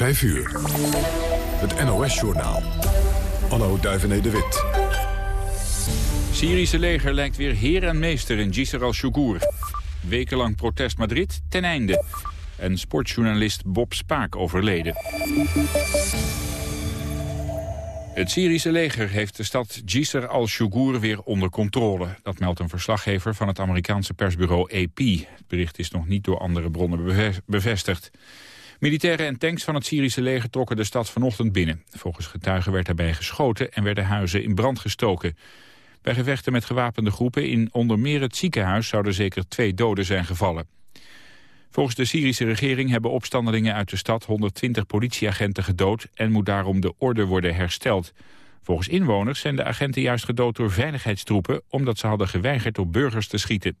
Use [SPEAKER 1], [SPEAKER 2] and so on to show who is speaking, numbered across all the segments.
[SPEAKER 1] 5 uur. Het NOS-journaal. Anno Duivené de Wit.
[SPEAKER 2] Syrische leger lijkt weer heer en meester in Gisr al-Shugur. Wekenlang protest Madrid ten einde. En sportjournalist Bob Spaak overleden. Het Syrische leger heeft de stad Gisr al-Shugur weer onder controle. Dat meldt een verslaggever van het Amerikaanse persbureau AP. Het bericht is nog niet door andere bronnen bevestigd. Militairen en tanks van het Syrische leger trokken de stad vanochtend binnen. Volgens getuigen werd daarbij geschoten en werden huizen in brand gestoken. Bij gevechten met gewapende groepen in onder meer het ziekenhuis zouden zeker twee doden zijn gevallen. Volgens de Syrische regering hebben opstandelingen uit de stad 120 politieagenten gedood en moet daarom de orde worden hersteld. Volgens inwoners zijn de agenten juist gedood door veiligheidstroepen omdat ze hadden geweigerd op burgers te schieten.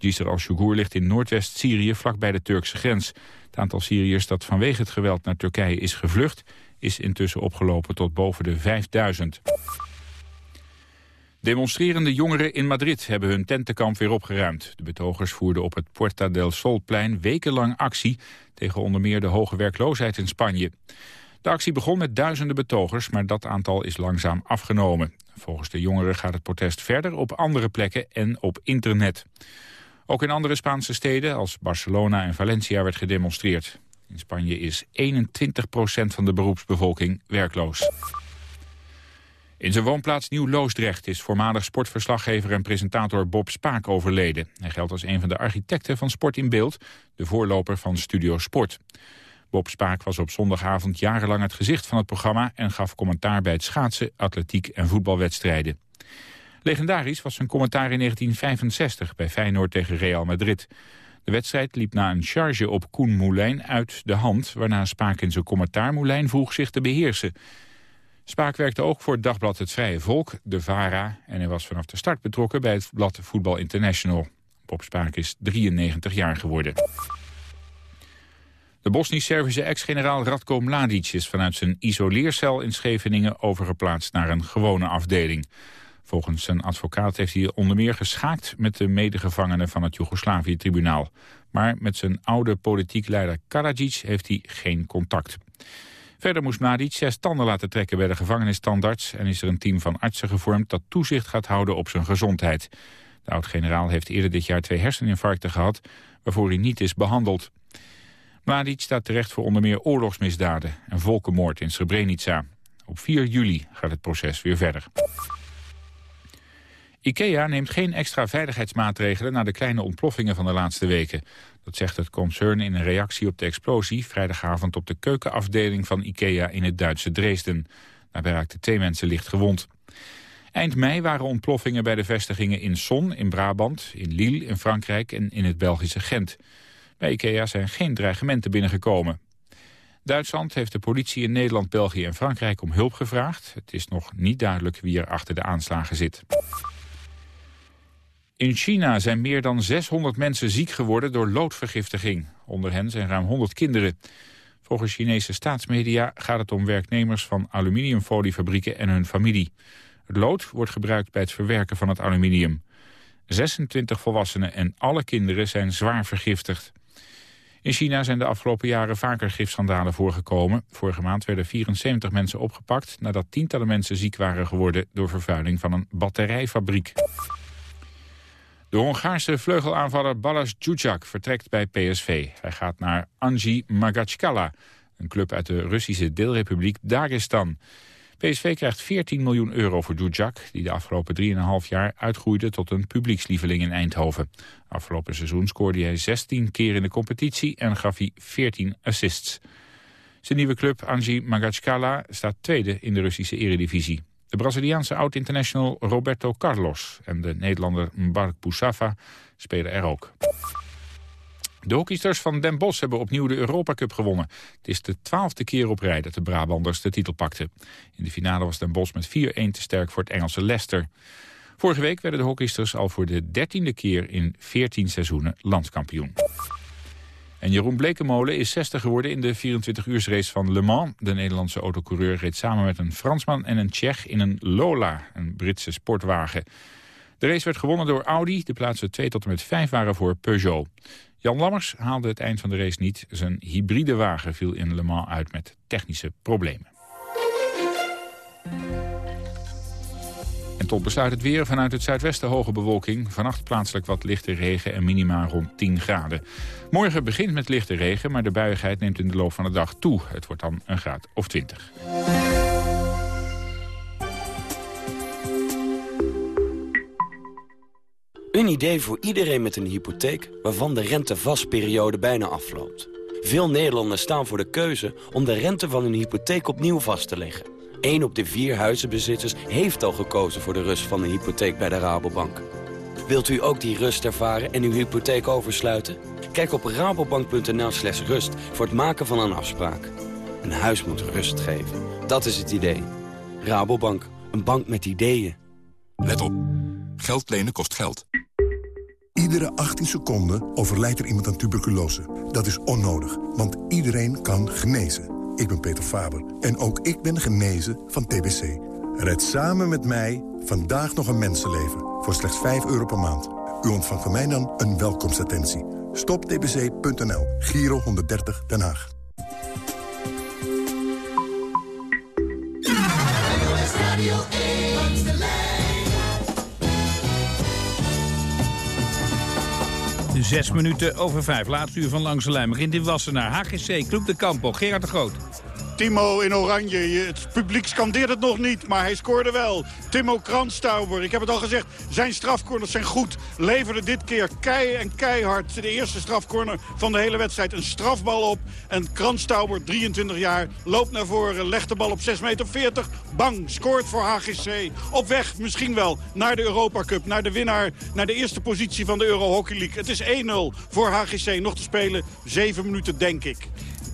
[SPEAKER 2] Gisr al-Shugur ligt in Noordwest-Syrië vlakbij de Turkse grens. Het aantal Syriërs dat vanwege het geweld naar Turkije is gevlucht is intussen opgelopen tot boven de 5000. Demonstrerende jongeren in Madrid hebben hun tentenkamp weer opgeruimd. De betogers voerden op het Puerta del Solplein wekenlang actie... tegen onder meer de hoge werkloosheid in Spanje. De actie begon met duizenden betogers, maar dat aantal is langzaam afgenomen. Volgens de jongeren gaat het protest verder op andere plekken en op internet. Ook in andere Spaanse steden als Barcelona en Valencia werd gedemonstreerd. In Spanje is 21% van de beroepsbevolking werkloos. In zijn woonplaats Nieuw-Loosdrecht is voormalig sportverslaggever en presentator Bob Spaak overleden. Hij geldt als een van de architecten van Sport in Beeld, de voorloper van Studio Sport. Bob Spaak was op zondagavond jarenlang het gezicht van het programma... en gaf commentaar bij het schaatsen, atletiek en voetbalwedstrijden. Legendarisch was zijn commentaar in 1965 bij Feyenoord tegen Real Madrid. De wedstrijd liep na een charge op Koen Moulijn uit de hand... waarna Spaak in zijn commentaar Moulijn vroeg zich te beheersen... Spaak werkte ook voor het dagblad Het Vrije Volk, de VARA... en hij was vanaf de start betrokken bij het blad Voetbal International. Bob Spaak is 93 jaar geworden. De Bosnisch-Servische ex-generaal Radko Mladic is vanuit zijn isoleercel in Scheveningen overgeplaatst naar een gewone afdeling. Volgens zijn advocaat heeft hij onder meer geschaakt met de medegevangenen van het Joegoslavië-tribunaal. Maar met zijn oude politiek leider Karadzic heeft hij geen contact. Verder moest Mladic zes tanden laten trekken bij de gevangenisstandarts... en is er een team van artsen gevormd dat toezicht gaat houden op zijn gezondheid. De oud-generaal heeft eerder dit jaar twee herseninfarcten gehad... waarvoor hij niet is behandeld. Mladic staat terecht voor onder meer oorlogsmisdaden... en volkenmoord in Srebrenica. Op 4 juli gaat het proces weer verder. IKEA neemt geen extra veiligheidsmaatregelen... na de kleine ontploffingen van de laatste weken. Dat zegt het concern in een reactie op de explosie... vrijdagavond op de keukenafdeling van IKEA in het Duitse Dresden. Daarbij raakten twee mensen licht gewond. Eind mei waren ontploffingen bij de vestigingen in Son in Brabant... in Lille in Frankrijk en in het Belgische Gent. Bij IKEA zijn geen dreigementen binnengekomen. Duitsland heeft de politie in Nederland, België en Frankrijk om hulp gevraagd. Het is nog niet duidelijk wie er achter de aanslagen zit. In China zijn meer dan 600 mensen ziek geworden door loodvergiftiging. Onder hen zijn ruim 100 kinderen. Volgens Chinese staatsmedia gaat het om werknemers van aluminiumfoliefabrieken en hun familie. Het lood wordt gebruikt bij het verwerken van het aluminium. 26 volwassenen en alle kinderen zijn zwaar vergiftigd. In China zijn de afgelopen jaren vaker gifschandalen voorgekomen. Vorige maand werden 74 mensen opgepakt... nadat tientallen mensen ziek waren geworden... door vervuiling van een batterijfabriek. De Hongaarse vleugelaanvaller Balas Djudjak vertrekt bij PSV. Hij gaat naar Anji Magachkala, een club uit de Russische deelrepubliek Dagestan. PSV krijgt 14 miljoen euro voor Djudjak, die de afgelopen 3,5 jaar uitgroeide tot een publiekslieveling in Eindhoven. Afgelopen seizoen scoorde hij 16 keer in de competitie en gaf hij 14 assists. Zijn nieuwe club Anji Magachkala staat tweede in de Russische eredivisie. De Braziliaanse oud-international Roberto Carlos en de Nederlander Mbark Boussafa spelen er ook. De hockeysters van Den Bosch hebben opnieuw de Europa Cup gewonnen. Het is de twaalfde keer op rij dat de Brabanders de titel pakten. In de finale was Den Bosch met 4-1 te sterk voor het Engelse Leicester. Vorige week werden de hockeysters al voor de dertiende keer in 14 seizoenen landskampioen. En Jeroen Blekemolen is 60 geworden in de 24-uursrace van Le Mans. De Nederlandse autocoureur reed samen met een Fransman en een Tsjech in een Lola, een Britse sportwagen. De race werd gewonnen door Audi. De plaatsen 2 tot en met 5 waren voor Peugeot. Jan Lammers haalde het eind van de race niet. Zijn hybride wagen viel in Le Mans uit met technische problemen. Tot besluit het weer vanuit het zuidwesten hoge bewolking. Vannacht plaatselijk wat lichte regen en minima rond 10 graden. Morgen begint met lichte regen, maar de buiigheid neemt in de loop van de dag toe. Het wordt dan een graad of 20.
[SPEAKER 3] Een idee voor iedereen met een hypotheek waarvan de rentevastperiode bijna afloopt. Veel Nederlanders staan voor de keuze om de rente van hun hypotheek opnieuw vast te leggen. 1 op de vier huizenbezitters heeft al gekozen voor de rust van een hypotheek bij de Rabobank. Wilt u ook die rust ervaren en uw hypotheek oversluiten? Kijk op rabobank.nl slash rust voor het maken van een afspraak. Een huis moet rust geven. Dat is het idee. Rabobank, een bank met ideeën.
[SPEAKER 1] Let op. Geld lenen kost geld.
[SPEAKER 4] Iedere 18 seconden overlijdt er iemand aan tuberculose. Dat is onnodig, want iedereen kan genezen. Ik ben Peter Faber en ook ik ben genezen van TBC. Red samen met mij vandaag nog een mensenleven voor slechts 5 euro per maand. U ontvangt van mij dan een welkomstattentie. Stoptbc.nl, Giro 130 Den Haag.
[SPEAKER 5] Zes minuten over vijf. Laatste uur van Langs de Lijn begint in Wassenaar. HGC, Club de Campo, Gerard de Groot.
[SPEAKER 6] Timo in oranje. Het publiek scandeert het nog niet, maar hij scoorde wel. Timo Kranstauber, ik heb het al gezegd, zijn strafcorners zijn goed. Leverde dit keer kei en keihard de eerste strafcorner van de hele wedstrijd. Een strafbal op en Kranstauber, 23 jaar, loopt naar voren. Legt de bal op 6 meter 40. Bang, scoort voor HGC. Op weg misschien wel naar de Europa Cup, naar de winnaar, naar de eerste positie van de Euro Hockey League. Het is 1-0 voor HGC, nog te spelen. 7 minuten denk ik.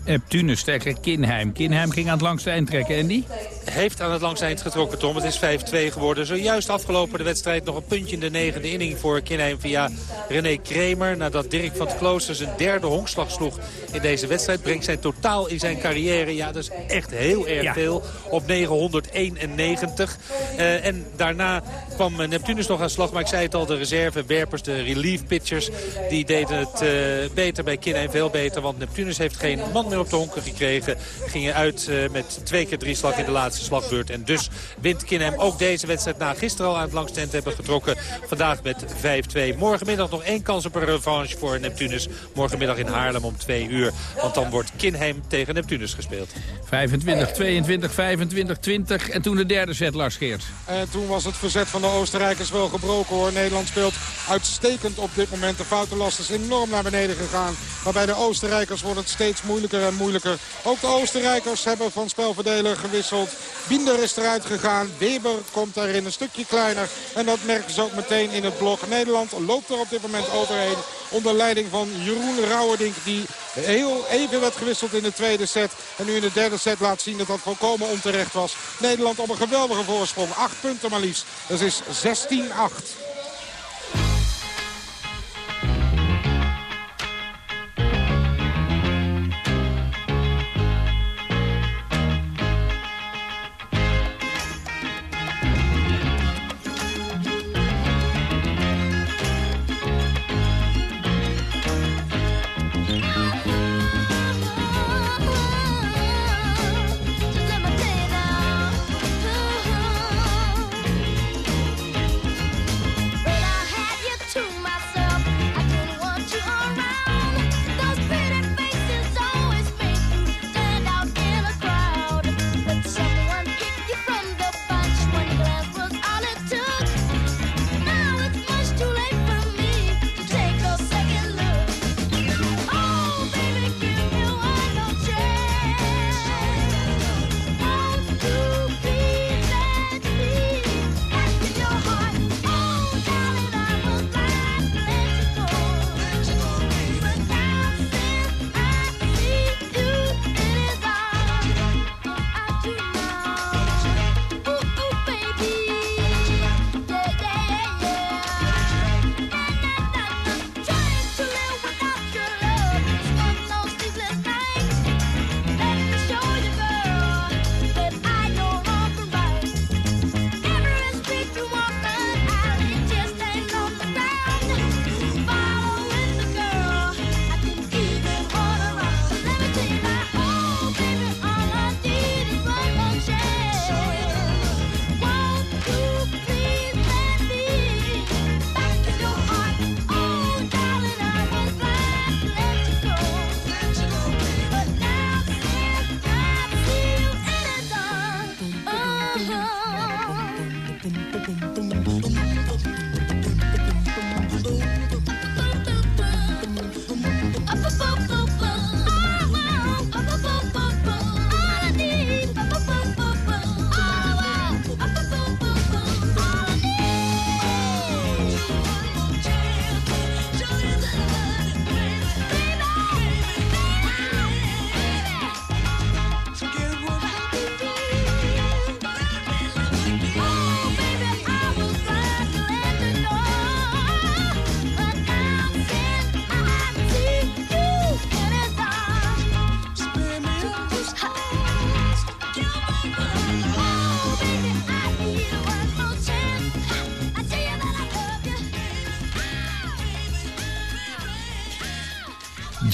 [SPEAKER 5] Neptunus tegen Kinheim. Kinheim ging aan het langste eind trekken. En die?
[SPEAKER 7] Heeft aan het langste eind getrokken, Tom. Het is 5-2 geworden. Zojuist afgelopen de wedstrijd nog een puntje in de negende inning voor Kinheim via René Kremer. Nadat Dirk van het Klooster zijn derde honkslag sloeg in deze wedstrijd. Brengt zijn totaal in zijn carrière. Ja, dat is echt heel erg veel. Op 991. Uh, en daarna kwam Neptunus nog aan slag. Maar ik zei het al, de reservewerpers, de relief pitchers... die deden het uh, beter bij Kinheim, veel beter. Want Neptunus heeft geen man meer op de honken gekregen. Gingen uit uh, met twee keer drie slag in de laatste slagbeurt. En dus wint Kinheim ook deze wedstrijd na gisteren al aan het langste eind hebben getrokken. Vandaag met 5-2. Morgenmiddag nog één kans op een revanche voor Neptunus. Morgenmiddag in Haarlem om 2 uur. Want dan wordt Kinheim tegen Neptunus gespeeld.
[SPEAKER 5] 25, 22, 25, 20. En toen de derde set, Lars Geert.
[SPEAKER 8] En toen was het verzet van de Oostenrijkers wel gebroken hoor. Nederland speelt uitstekend op dit moment. De foutenlast is enorm naar beneden gegaan. Maar bij de Oostenrijkers wordt het steeds moeilijker moeilijker. Ook de Oostenrijkers hebben van spelverdeler gewisseld. Binder is eruit gegaan. Weber komt daarin een stukje kleiner. En dat merken ze ook meteen in het blok. Nederland loopt er op dit moment overheen. Onder leiding van Jeroen Rauwerdink. Die heel even werd gewisseld in de tweede set. En nu in de derde set laat zien dat dat volkomen onterecht was. Nederland op een geweldige voorsprong. Acht punten maar liefst. Dat is 16-8.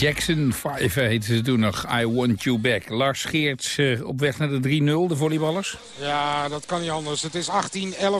[SPEAKER 5] Jackson 5 heette ze toen nog. I want you back. Lars Geerts uh, op weg naar de 3-0, de volleyballers.
[SPEAKER 8] Ja, dat kan niet anders. Het is 18-11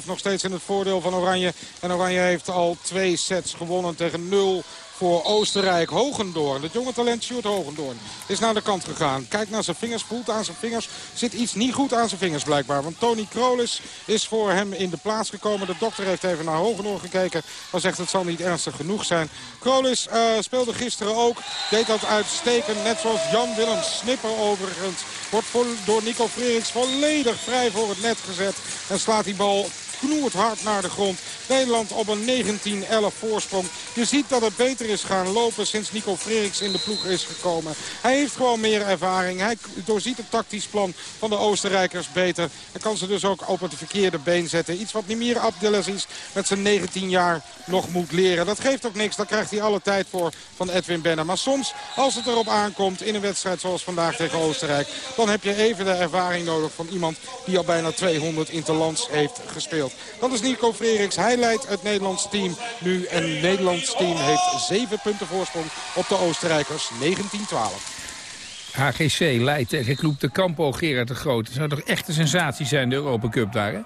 [SPEAKER 8] nog steeds in het voordeel van Oranje. En Oranje heeft al twee sets gewonnen tegen 0 voor Oostenrijk. Hogendoorn, het jonge talent Sjoerd Hogendoorn, is naar de kant gegaan. Kijkt naar zijn vingers, voelt aan zijn vingers. Zit iets niet goed aan zijn vingers blijkbaar. Want Tony Krolis is voor hem in de plaats gekomen. De dokter heeft even naar Hogendoorn gekeken. Maar zegt het zal niet ernstig genoeg zijn. Krolis uh, speelde gisteren ook. Deed dat uitstekend. Net zoals Jan Willem Snipper overigens. Wordt door Nico Freriks volledig vrij voor het net gezet. En slaat die bal knoert hard naar de grond. Nederland op een 19-11 voorsprong. Je ziet dat het beter is gaan lopen sinds Nico Freriks in de ploeg is gekomen. Hij heeft gewoon meer ervaring. Hij doorziet het tactisch plan van de Oostenrijkers beter. En kan ze dus ook op het verkeerde been zetten. Iets wat Nimir Abdelaziz met zijn 19 jaar nog moet leren. Dat geeft ook niks. Daar krijgt hij alle tijd voor van Edwin Benner. Maar soms, als het erop aankomt in een wedstrijd zoals vandaag tegen Oostenrijk... dan heb je even de ervaring nodig van iemand die al bijna 200 interlands heeft gespeeld. Dat is Nico Freriks. Hij leidt het Nederlands team nu. En het Nederlands team heeft 7 punten voorsprong op de Oostenrijkers. 19-12.
[SPEAKER 5] HGC leidt tegen Kloep de Campo Gerard de Groot. Het zou toch echt een sensatie zijn, de Europa Cup daar, hè?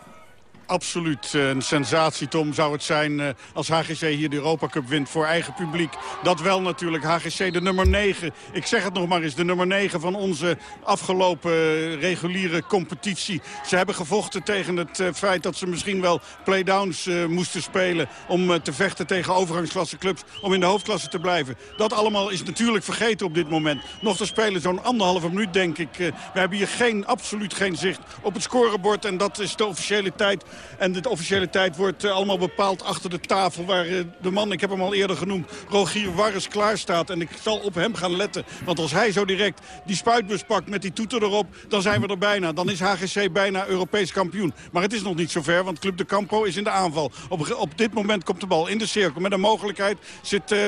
[SPEAKER 6] Absoluut eh, een sensatie, Tom, zou het zijn eh, als HGC hier de Europa Cup wint voor eigen publiek. Dat wel natuurlijk. HGC de nummer 9. Ik zeg het nog maar eens, de nummer 9 van onze afgelopen eh, reguliere competitie. Ze hebben gevochten tegen het feit dat ze misschien wel playdowns moesten spelen... om te vechten tegen overgangsklasse clubs, om in de hoofdklasse te blijven. Dat allemaal is natuurlijk vergeten op dit moment. Nog te spelen zo'n anderhalve minuut, denk ik. we hebben hier geen, absoluut geen zicht op het scorebord en dat is de officiële tijd en de officiële tijd wordt eh, allemaal bepaald achter de tafel... waar eh, de man, ik heb hem al eerder genoemd, Rogier Warres klaar staat. En ik zal op hem gaan letten. Want als hij zo direct die spuitbus pakt met die toeter erop... dan zijn we er bijna. Dan is HGC bijna Europees kampioen. Maar het is nog niet zover, want Club de Campo is in de aanval. Op, op dit moment komt de bal in de cirkel. Met een mogelijkheid zit uh,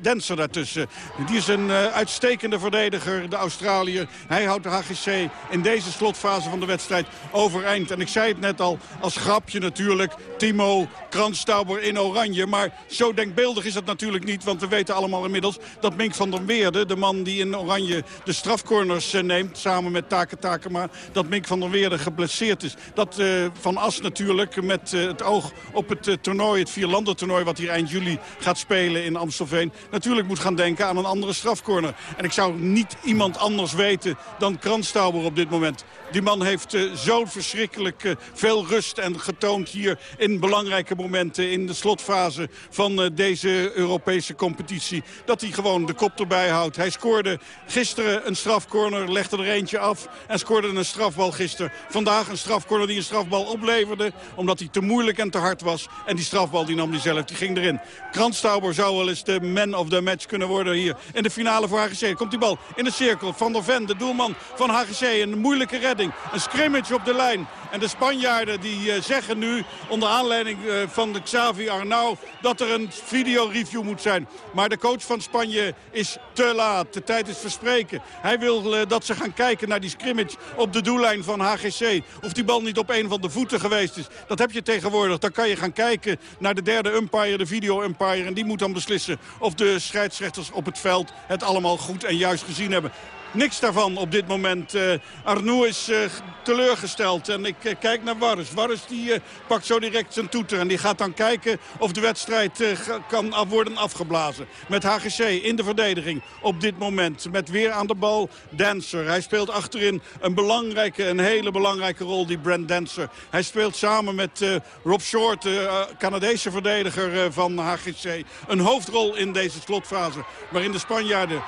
[SPEAKER 6] Denser daartussen. Die is een uitstekende verdediger, de Australiër. Hij houdt de HGC in deze slotfase van de wedstrijd overeind. En ik zei het net al, als grapje natuurlijk. Timo Kranstauber in oranje. Maar zo denkbeeldig is het natuurlijk niet. Want we weten allemaal inmiddels dat Mink van der Weerde... de man die in oranje de strafcorners eh, neemt... samen met Take Takema... dat Mink van der Weerde geblesseerd is. Dat uh, Van As natuurlijk met uh, het oog op het toernooi... het vierlandentoernooi wat hier eind juli gaat spelen in Amstelveen... natuurlijk moet gaan denken aan een andere strafcorner. En ik zou niet iemand anders weten dan Kranstauber op dit moment. Die man heeft zo verschrikkelijk veel rust en getoond hier in belangrijke momenten in de slotfase van uh, deze Europese competitie. Dat hij gewoon de kop erbij houdt. Hij scoorde gisteren een strafcorner, legde er eentje af en scoorde een strafbal gisteren. Vandaag een strafcorner die een strafbal opleverde omdat hij te moeilijk en te hard was. En die strafbal die nam hij zelf, die ging erin. Krantstauber zou wel eens de man of the match kunnen worden hier in de finale voor HGC. Komt die bal in de cirkel. Van der Ven, de doelman van HGC. Een moeilijke redding. Een scrimmage op de lijn. En de Spanjaarden die uh, zeggen nu, onder aanleiding uh, van de Xavi Arnau... dat er een videoreview moet zijn. Maar de coach van Spanje is te laat. De tijd is verspreken. Hij wil uh, dat ze gaan kijken naar die scrimmage op de doellijn van HGC. Of die bal niet op een van de voeten geweest is. Dat heb je tegenwoordig. Dan kan je gaan kijken naar de derde umpire, de video-umpire. En die moet dan beslissen of de scheidsrechters op het veld het allemaal goed en juist gezien hebben. Niks daarvan op dit moment. Uh, Arnoux is uh, teleurgesteld. En ik uh, kijk naar Warres. Warres die pakt zo direct zijn toeter. En die gaat dan kijken of de wedstrijd kan af worden afgeblazen. Met HGC in de verdediging op dit moment. Met weer aan de bal Dancer. Hij speelt achterin een belangrijke, een hele belangrijke rol, die Brent Dancer. Hij speelt samen met Rob Short, de Canadese verdediger van HGC. Een hoofdrol in deze slotfase. Waarin de Spanjaarden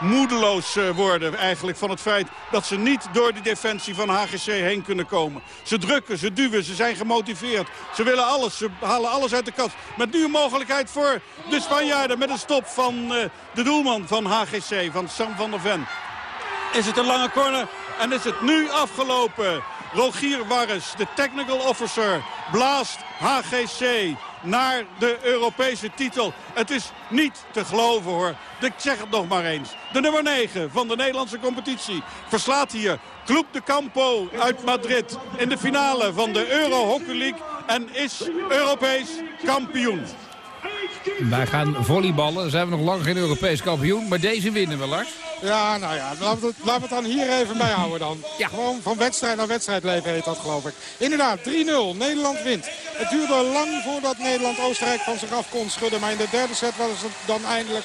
[SPEAKER 6] moedeloos eh, worden eigenlijk van het feit dat ze niet door de defensie van HGC heen kunnen komen. Ze drukken, ze duwen, ze zijn gemotiveerd. Ze willen alles, ze halen alles uit de kast. Met nu een mogelijkheid voor de Spanjaarden met een stop van uh, de doelman van HGC, van Sam van der Ven. Is het een lange corner en is het nu afgelopen. Rogier Warres, de technical officer, blaast HGC naar de Europese titel. Het is niet te geloven hoor. Ik zeg het nog maar eens. De nummer 9 van de Nederlandse competitie verslaat hier Club de Campo uit Madrid in de finale van de Euro Hockey League en is Europees kampioen.
[SPEAKER 5] Wij gaan volleyballen. Zijn we nog lang geen Europees kampioen. Maar deze winnen we, Lars.
[SPEAKER 8] Ja, nou ja, laten we, het, laten we het dan hier even bij houden dan.
[SPEAKER 5] Ja.
[SPEAKER 8] Gewoon van wedstrijd naar wedstrijd leven heet dat, geloof ik. Inderdaad, 3-0. Nederland wint. Het duurde lang voordat Nederland Oostenrijk van zich af kon schudden. Maar in de derde set was het dan eindelijk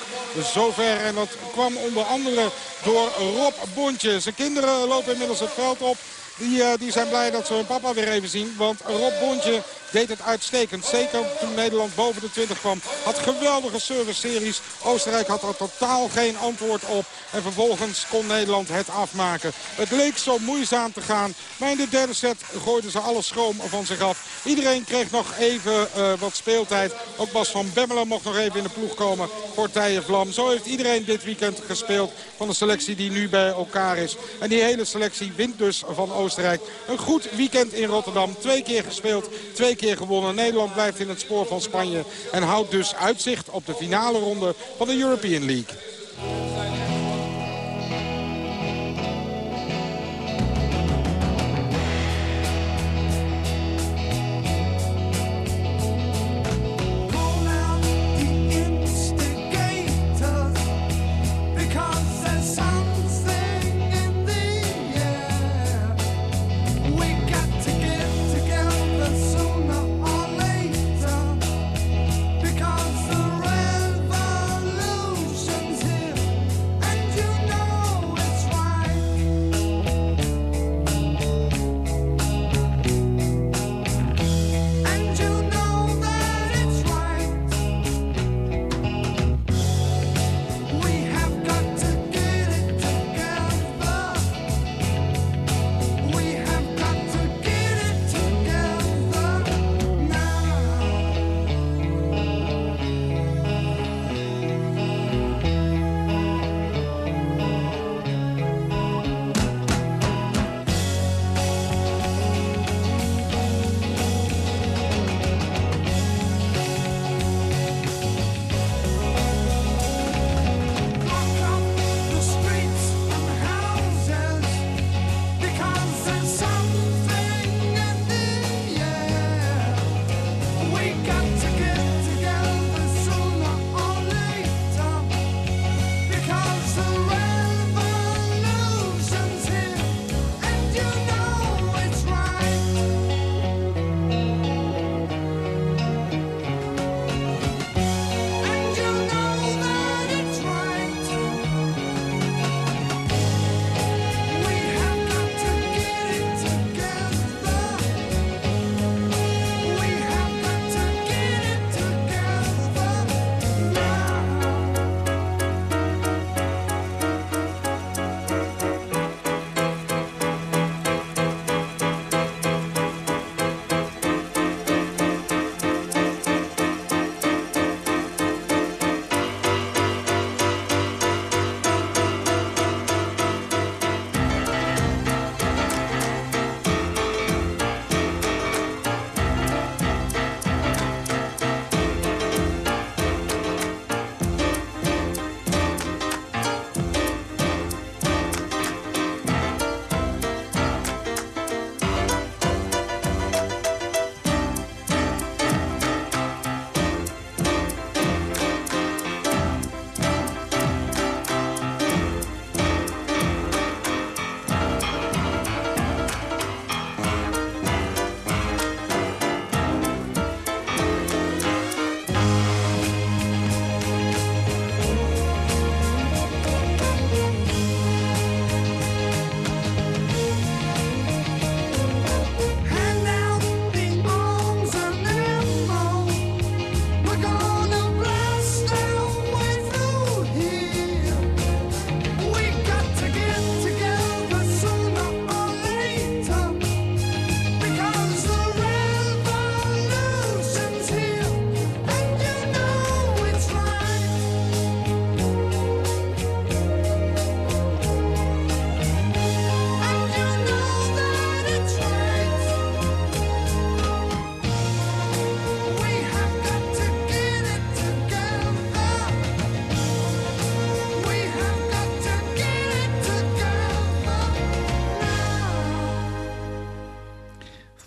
[SPEAKER 8] zover. En dat kwam onder andere door Rob Bontje. Zijn kinderen lopen inmiddels het veld op. Die, die zijn blij dat ze hun papa weer even zien. Want Rob Bontje deed het uitstekend. Zeker toen Nederland boven de 20 kwam. Had geweldige service-series. Oostenrijk had er totaal geen antwoord op. En vervolgens kon Nederland het afmaken. Het leek zo moeizaam te gaan. Maar in de derde set gooiden ze alle schroom van zich af. Iedereen kreeg nog even uh, wat speeltijd. Ook Bas van Bemmelen mocht nog even in de ploeg komen voor Tije Vlam. Zo heeft iedereen dit weekend gespeeld van de selectie die nu bij elkaar is. En die hele selectie wint dus van Oostenrijk. Een goed weekend in Rotterdam. Twee keer gespeeld, twee keer gewonnen. Nederland blijft in het spoor van Spanje. En houdt dus uitzicht op de finale ronde van de European League.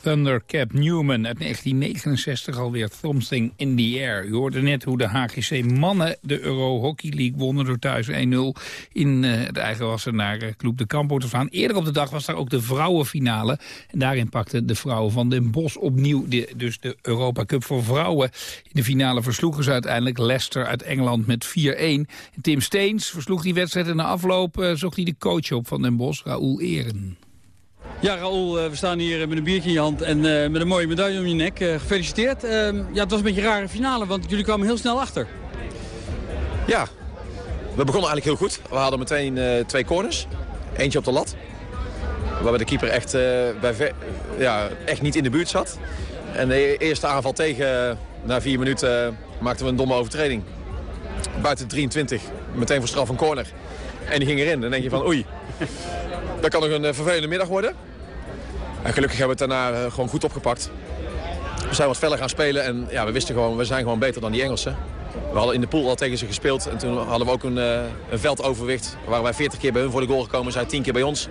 [SPEAKER 5] Thundercap Newman uit 1969 alweer Something in the Air. U hoorde net hoe de HGC mannen de Euro Hockey League wonnen door thuis 1-0 in uh, de eigen wassen naar uh, Club de Campo te gaan. Eerder op de dag was daar ook de vrouwenfinale. En daarin pakten de vrouwen van Den Bosch opnieuw de, dus de Europa Cup voor vrouwen. In de finale versloegen ze uiteindelijk Leicester uit Engeland met 4-1. Tim Steens versloeg die wedstrijd en na afloop uh, zocht hij de coach op van Den Bosch, Raoul Eren.
[SPEAKER 9] Ja, Raoul, we staan hier met een biertje in je hand en uh, met een mooie medaille om je nek. Uh, gefeliciteerd. Uh, ja, het was een beetje een rare finale, want jullie kwamen heel snel achter.
[SPEAKER 10] Ja, we begonnen eigenlijk heel goed. We hadden meteen twee corners. Eentje op de lat. Waarbij de keeper echt, bij ja, echt niet in de buurt zat. En de eerste aanval tegen, na vier minuten, maakten we een domme overtreding. Buiten 23, meteen voor straf een corner. En die ging erin. Dan denk je van oei, dat kan nog een vervelende middag worden. En gelukkig hebben we het daarna gewoon goed opgepakt. We zijn wat feller gaan spelen en ja, we wisten gewoon, we zijn gewoon beter dan die Engelsen. We hadden in de pool al tegen ze gespeeld en toen hadden we ook een, een veldoverwicht. Waar wij 40 keer bij hun voor de goal gekomen, zij 10 keer bij ons.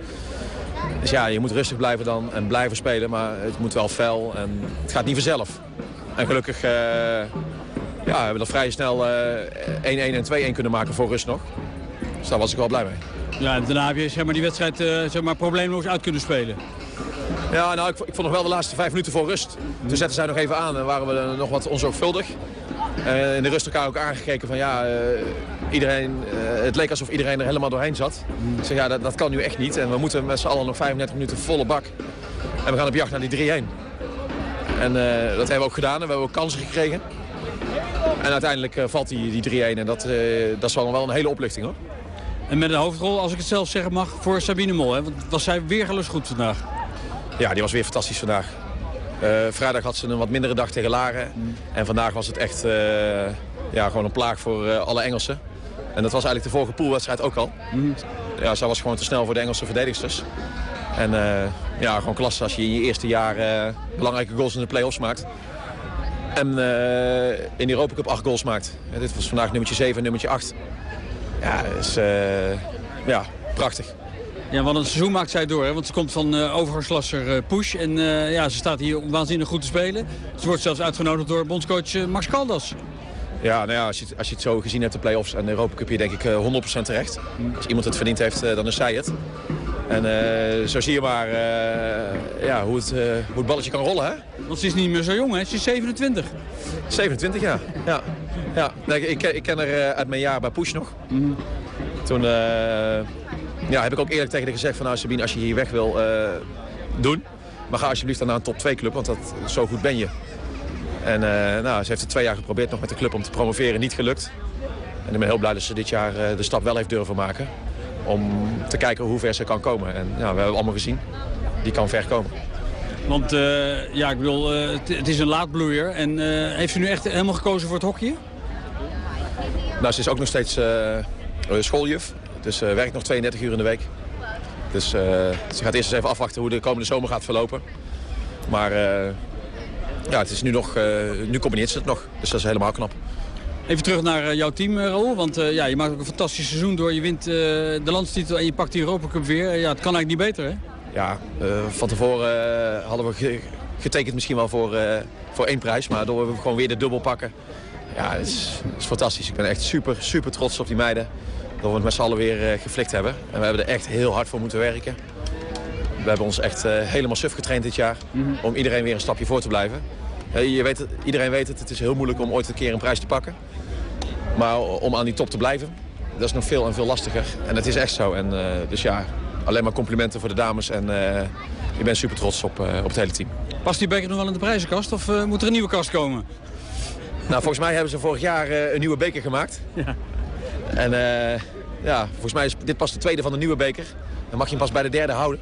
[SPEAKER 10] Dus ja, je moet rustig blijven dan en blijven spelen, maar het moet wel fel en het gaat niet vanzelf. En gelukkig ja, hebben we dat vrij snel 1-1 uh, en 2-1 kunnen maken voor rust nog. Dus daar was ik wel blij mee.
[SPEAKER 9] Ja, en daarna heb je zeg maar, die wedstrijd uh, zeg maar, probleemloos uit kunnen spelen.
[SPEAKER 10] Ja, nou, ik, ik, vond nog wel de laatste vijf minuten voor rust. Toen zetten zij nog even aan en waren we nog wat onzorgvuldig. Uh, in de rust elkaar ook aangekeken van ja, uh, iedereen, uh, het leek alsof iedereen er helemaal doorheen zat. Ik zeg ja, dat, dat kan nu echt niet en we moeten met z'n allen nog 35 minuten volle bak. En we gaan op jacht naar die 3-1. En dat hebben we ook gedaan en we hebben ook kansen gekregen. En uiteindelijk valt die, die 3-1 en dat, dat is wel een hele oplichting hoor.
[SPEAKER 9] En met een hoofdrol, als ik het zelf zeggen mag, voor Sabine Mol. Hè? Want was zij weergeloos goed vandaag?
[SPEAKER 10] Ja, die was weer fantastisch vandaag. Uh, vrijdag had ze een wat mindere dag tegen Laren. Mm. En vandaag was het echt uh, ja, gewoon een plaag voor uh, alle Engelsen. En dat was eigenlijk de vorige poolwedstrijd ook al. Mm. Ja, zij was gewoon te snel voor de Engelse verdedigsters. En ja, gewoon klasse als je in je eerste jaar belangrijke goals in de play-offs maakt. En in de Europa Cup 8 goals maakt. Dit was vandaag nummertje 7 en nummertje 8. Ja, dat is ja, prachtig.
[SPEAKER 9] Ja, want een seizoen maakt zij door, hè? want ze komt van uh, overgangslasser uh, Push. En uh, ja, ze staat hier waanzinnig goed te spelen. Ze wordt zelfs uitgenodigd door bondscoach Max Caldas.
[SPEAKER 10] Ja, nou ja, als je, als je het zo gezien hebt, de play-offs en de Europa Cup hier denk ik 100% terecht. Als iemand het verdiend heeft, dan is zij het. En zo zie je maar ja, hoe, het, hoe het balletje kan rollen. Hè?
[SPEAKER 9] Want ze is niet meer zo jong, hè? Ze is 27.
[SPEAKER 10] 27, ja. ja. ja. Nee, ik, ik ken haar uit mijn jaar bij Push nog. Mm. Toen ja, heb ik ook eerlijk tegen haar gezegd van nou Sabine, als je hier weg wil doen, maar ga alsjeblieft dan naar een top 2 club, want dat, zo goed ben je. En nou, ze heeft het twee jaar geprobeerd nog met de club om te promoveren, niet gelukt. En ik ben heel blij dat ze dit jaar de stap wel heeft durven maken. Om te kijken hoe ver ze kan komen. En ja, we hebben allemaal gezien, die kan ver komen.
[SPEAKER 9] Want ja, ik bedoel, het is een laadbloeier. En heeft ze nu echt helemaal gekozen voor het hockey?
[SPEAKER 10] Nou, ze is ook nog steeds schooljuf. Dus uh, werkt nog 32 uur in de week. Dus ze gaat eerst eens even afwachten hoe de komende zomer gaat verlopen. Maar ja, het is nu nog, nu combineert ze het nog. Dus dat is helemaal knap.
[SPEAKER 9] Even terug naar jouw team, Raoul. Want ja, je maakt ook een fantastisch seizoen door. Je wint de landstitel en je pakt de Europa Cup weer. Ja, het kan eigenlijk niet beter, hè?
[SPEAKER 10] Ja, van tevoren hadden we getekend misschien wel voor, voor één prijs. Maar door we gewoon weer de dubbel pakken. Ja, het is, het is fantastisch. Ik ben echt super, super trots op die meiden. Dat we het met z'n allen weer geflikt hebben. En we hebben er echt heel hard voor moeten werken. We hebben ons echt helemaal suf getraind dit jaar. Mm -hmm. Om iedereen weer een stapje voor te blijven. Je weet iedereen weet het, het is heel moeilijk om ooit een keer een prijs te pakken. Maar om aan die top te blijven, dat is nog veel en veel lastiger. En het is echt zo. En, dus ja, alleen maar complimenten voor de dames. En ik ben super trots op, op het hele team.
[SPEAKER 9] Past die beker nog wel in de prijzenkast of moet er een nieuwe kast komen?
[SPEAKER 10] Nou, volgens mij hebben ze vorig jaar een nieuwe beker gemaakt. Ja. En ja, volgens mij is dit pas de tweede van de nieuwe beker. Dan mag je hem pas bij de derde houden.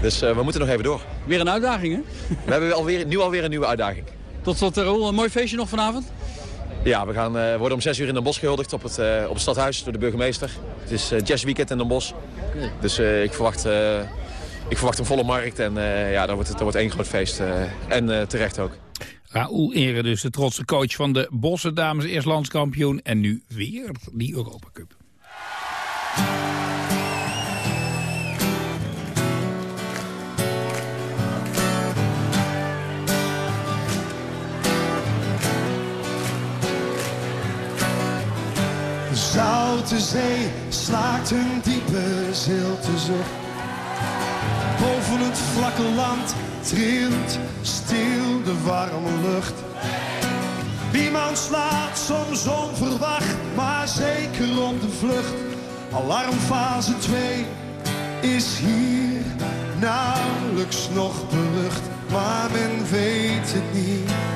[SPEAKER 10] Dus we moeten nog even door.
[SPEAKER 9] Weer een uitdaging, hè?
[SPEAKER 10] We hebben alweer, nu alweer een nieuwe uitdaging.
[SPEAKER 9] Tot slot, Roel, een mooi feestje nog vanavond?
[SPEAKER 10] Ja, we gaan, uh, worden om 6 uur in Den Bosch gehuldigd op het, uh, op het stadhuis door de burgemeester. Het is uh, jazzweekend in Den Bosch. Okay. Dus ik, verwacht, ik verwacht een volle markt en ja, dan wordt het, dan wordt één groot feest. en terecht ook.
[SPEAKER 5] Raoul Ere dus, de trotse coach van de Bosse dames, eerst landskampioen en nu weer die Europa Cup.
[SPEAKER 11] Grote zee slaakt een diepe zilte zucht. Boven het vlakke land trilt stil de warme lucht. Niemand slaat soms onverwacht, maar zeker op de vlucht. Alarmfase 2 is hier nauwelijks nog berucht, maar men weet het niet.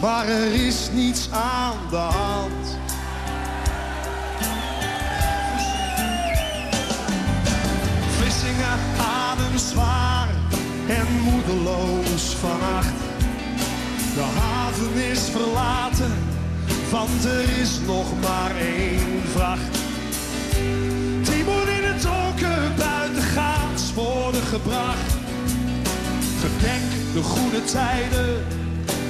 [SPEAKER 11] Maar er is niets aan de hand. Vlissingen adem zwaar en moedeloos vannacht. De haven is verlaten, want er is nog maar één vracht. Die moet in het donker buitengaats worden gebracht. Gedenk de goede tijden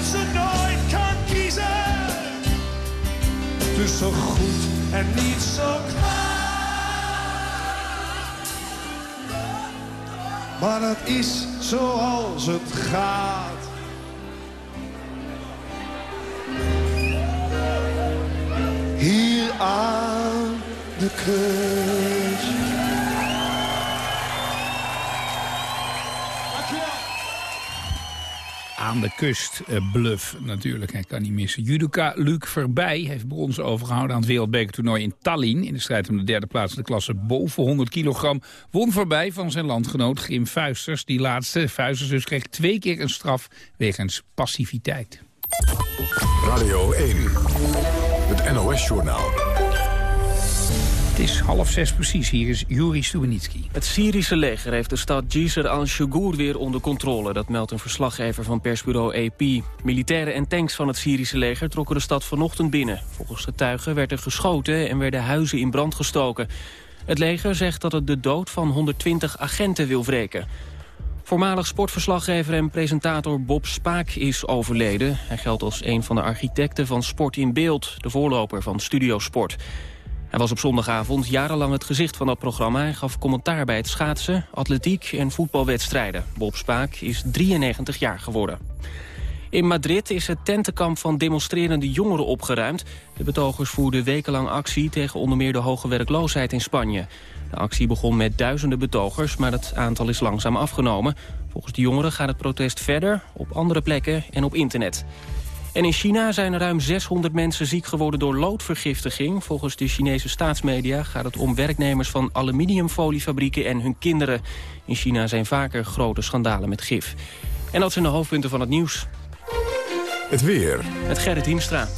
[SPEAKER 11] Omdat ze nooit kan kiezen. Tussen goed en niet zo kwaad. Maar dat is zoals het gaat. Hier aan de kust.
[SPEAKER 5] Aan de kust, eh, bluff natuurlijk, hij kan niet missen. Judoka Luc Verbij heeft brons overgehouden aan het wereldbekertoernooi in Tallinn. In de strijd om de derde plaats in de klasse boven 100 kilogram. Won Verbij van zijn landgenoot Grim Fuisters. Die laatste, Fuisters dus, kreeg twee keer een straf wegens passiviteit.
[SPEAKER 1] Radio 1, het NOS-journaal.
[SPEAKER 5] Is half zes precies. Hier is Juri Stubenitski.
[SPEAKER 12] Het Syrische leger heeft de stad Jisr al-Shugur weer onder controle. Dat meldt een verslaggever van persbureau AP. Militairen en tanks van het Syrische leger trokken de stad vanochtend binnen. Volgens getuigen werd er geschoten en werden huizen in brand gestoken. Het leger zegt dat het de dood van 120 agenten wil wreken. Voormalig sportverslaggever en presentator Bob Spaak is overleden. Hij geldt als een van de architecten van Sport in Beeld, de voorloper van Studiosport. Hij was op zondagavond jarenlang het gezicht van dat programma. Hij gaf commentaar bij het schaatsen, atletiek en voetbalwedstrijden. Bob Spaak is 93 jaar geworden. In Madrid is het tentenkamp van demonstrerende jongeren opgeruimd. De betogers voerden wekenlang actie tegen onder meer de hoge werkloosheid in Spanje. De actie begon met duizenden betogers, maar het aantal is langzaam afgenomen. Volgens de jongeren gaat het protest verder, op andere plekken en op internet. En in China zijn ruim 600 mensen ziek geworden door loodvergiftiging. Volgens de Chinese staatsmedia gaat het om werknemers van aluminiumfoliefabrieken en hun kinderen. In China zijn vaker grote schandalen met gif. En dat zijn de hoofdpunten van het nieuws.
[SPEAKER 1] Het weer.
[SPEAKER 12] Met Gerrit Hiemstra.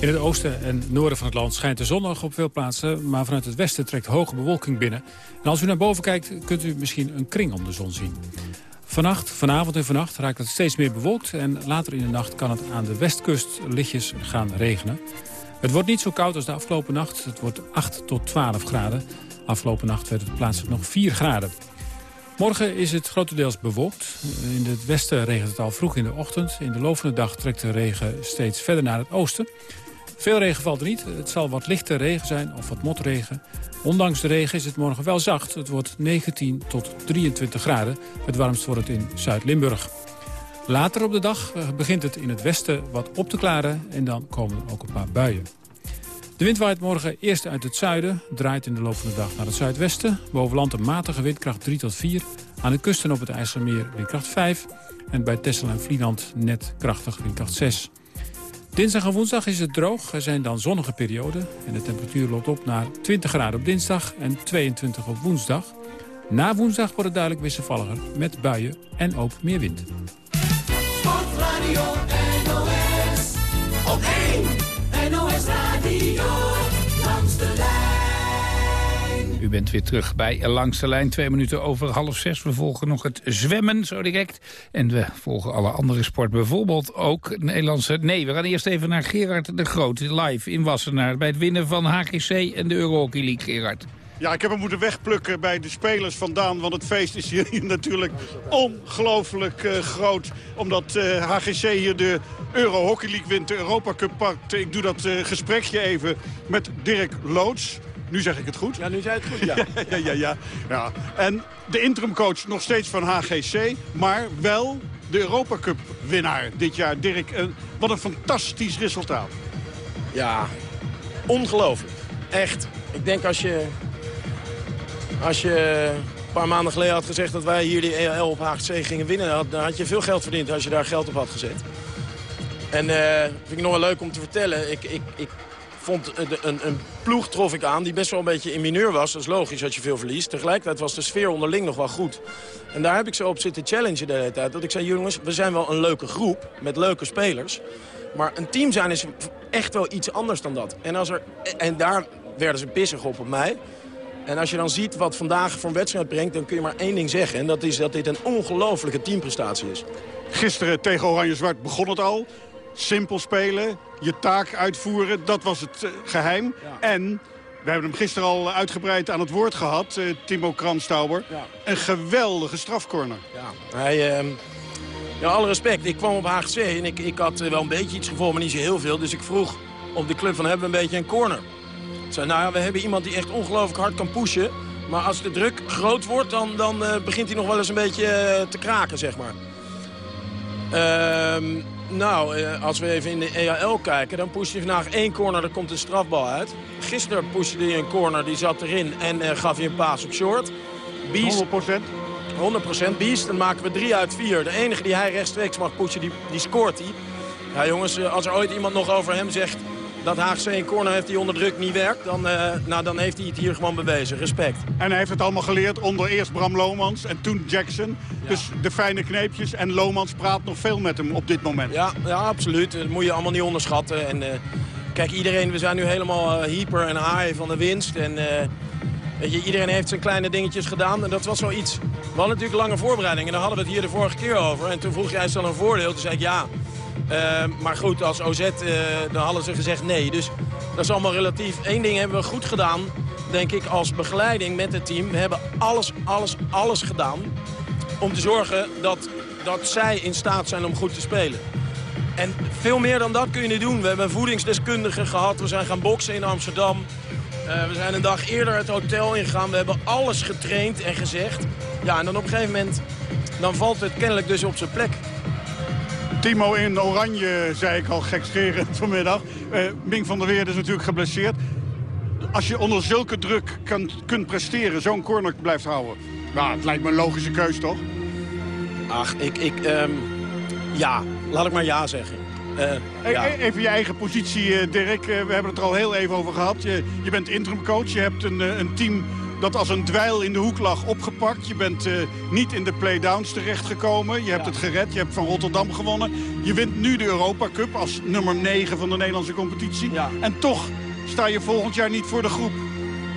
[SPEAKER 13] In het oosten en noorden van het land schijnt de zon nog op veel plaatsen... maar vanuit het westen trekt hoge bewolking binnen. En als u naar boven kijkt, kunt u misschien een kring om de zon zien. Vannacht, vanavond en vannacht raakt het steeds meer bewolkt... en later in de nacht kan het aan de westkust lichtjes gaan regenen. Het wordt niet zo koud als de afgelopen nacht. Het wordt 8 tot 12 graden. Afgelopen nacht werd het plaatselijk nog 4 graden. Morgen is het grotendeels bewolkt. In het westen regent het al vroeg in de ochtend. In de loop dag trekt de regen steeds verder naar het oosten. Veel regen valt er niet. Het zal wat lichte regen zijn of wat motregen. Ondanks de regen is het morgen wel zacht. Het wordt 19 tot 23 graden. Het warmst wordt het in Zuid-Limburg. Later op de dag eh, begint het in het westen wat op te klaren... en dan komen er ook een paar buien. De wind waait morgen eerst uit het zuiden, draait in de loop van de dag naar het zuidwesten. Boven land een matige windkracht 3 tot 4. Aan de kusten op het IJsselmeer windkracht 5. En bij Texel en Vlieland net krachtig windkracht 6. Dinsdag en woensdag is het droog. Er zijn dan zonnige perioden. En de temperatuur loopt op naar 20 graden op dinsdag en 22 op woensdag. Na woensdag wordt het duidelijk wisselvalliger met buien en ook meer wind.
[SPEAKER 14] Sportradio NOS op 1
[SPEAKER 5] bent weer terug bij Langs de Lijn. Twee minuten over half zes. We volgen nog het zwemmen zo direct. En we volgen alle andere sport. Bijvoorbeeld ook Nederlandse... Nee, we gaan eerst even naar Gerard de Groot. Live in Wassenaar. Bij het winnen van HGC en de Euro Hockey League. Gerard.
[SPEAKER 6] Ja, ik heb hem moeten wegplukken bij de spelers vandaan. Want het feest is hier natuurlijk ongelooflijk eh, groot. Omdat eh, HGC hier de Euro Hockey League wint, de Europa Cup pakt. Ik doe dat eh, gesprekje even met Dirk Loods. Nu zeg ik het goed.
[SPEAKER 15] Ja, nu zei het goed, ja.
[SPEAKER 6] ja, ja, ja, ja. En de interimcoach nog steeds van HGC. Maar wel de Europa Cup winnaar dit jaar. Dirk, eh, wat een fantastisch resultaat.
[SPEAKER 15] Ja, ongelooflijk. Echt. Ik denk als je, als je een paar maanden geleden had gezegd dat wij hier die EL op HGC gingen winnen... dan had, dan had je veel geld verdiend als je daar geld op had gezet. En eh vind ik nog wel leuk om te vertellen. Ik, ik, ik vond eh, een, een ploeg trof ik aan die best wel een beetje in mineur was. Dat is logisch als je veel verliest. Tegelijkertijd was de sfeer onderling nog wel goed. En daar heb ik ze op zitten challengen de hele tijd. Dat ik zei, jongens, we zijn wel een leuke groep met leuke spelers. Maar een team zijn is echt wel iets anders dan dat. En, als er, en daar werden ze pissig op op mij. En als je dan ziet wat vandaag voor een wedstrijd brengt... dan kun je maar één ding zeggen. En dat is dat dit een ongelofelijke teamprestatie is.
[SPEAKER 6] Gisteren tegen Oranje-Zwart begon het al. Simpel spelen, je taak uitvoeren, dat was het eh, geheim. En we hebben hem gisteren al uitgebreid aan het woord gehad, eh, Timo Kranstauber. Een geweldige strafcorner.
[SPEAKER 15] Ja, hij, ehm, ja, alle respect. Ik kwam op HGC en ik, ik had eh, wel een beetje iets gevoeld, maar niet zo heel veel. Dus ik vroeg op de club van hebben we een beetje een corner. Ik zei, nou ja, we hebben iemand die echt ongelooflijk hard kan pushen. Maar als de druk groot wordt, dan, dan eh, begint hij nog wel eens een beetje eh, te kraken, zeg maar. Ehm, nou, eh, als we even in de EAL kijken, dan pusht hij vandaag één corner, er komt een strafbal uit. Gisteren pushte hij een corner, die zat erin en eh, gaf hij een paas op short. Bies,
[SPEAKER 6] 100%?
[SPEAKER 15] 100% Bies, dan maken we drie uit vier. De enige die hij rechtstreeks mag pushen, die, die scoort hij. Ja jongens, eh, als er ooit iemand nog over hem zegt dat HGC een corner heeft die onder druk niet werkt... dan, eh, nou, dan heeft hij het hier gewoon bewezen. Respect.
[SPEAKER 6] En hij heeft het allemaal geleerd onder eerst Bram Lomans en toen Jackson. Dus de fijne kneepjes en Lomans praat nog veel met hem op dit moment.
[SPEAKER 15] Ja, ja absoluut. Dat moet je allemaal niet onderschatten. En, eh, kijk, iedereen, we zijn nu helemaal eh, hyper en high van de winst. En, weet je, iedereen heeft zijn kleine dingetjes gedaan. En dat was wel iets. We hadden natuurlijk lange voorbereiding. En daar hadden we het hier de vorige keer over. En toen vroeg jij, is dan een voordeel? Toen zei ik ja. Eh, maar goed, als OZ, eh, dan hadden ze gezegd nee. Dus dat is allemaal relatief. Eén ding hebben we goed gedaan, denk ik, als begeleiding met het team. We hebben alles, alles, alles gedaan om te zorgen dat, dat zij in staat zijn om goed te spelen. En veel meer dan dat kun je niet doen. We hebben een voedingsdeskundige gehad. We zijn gaan boksen in Amsterdam. Eh, we zijn een dag eerder het hotel ingegaan. We hebben alles getraind en gezegd. Ja, en dan op een gegeven moment dan valt het kennelijk dus op zijn plek.
[SPEAKER 6] Timo in oranje, zei ik al gekscherend vanmiddag. Ming van der Weerde is natuurlijk geblesseerd. Als je onder zulke druk kan, kunt presteren, zo'n corner blijft houden. Nou, het lijkt me een logische keus, toch?
[SPEAKER 15] Ach, ik... ik ehm, ja, laat ik maar ja zeggen. Eh,
[SPEAKER 6] Hey,
[SPEAKER 15] ja.
[SPEAKER 6] e- Even je eigen positie, eh, Dirk. We hebben het er al heel even over gehad. Je, je bent interimcoach. Je hebt een, een team dat als een dweil in de hoek lag opgepakt. Je bent eh, niet in de playdowns terechtgekomen. Je hebt het gered, je hebt van Rotterdam gewonnen. Je wint nu de Europa Cup als nummer 9 van de Nederlandse competitie. En toch sta je volgend jaar niet voor de groep.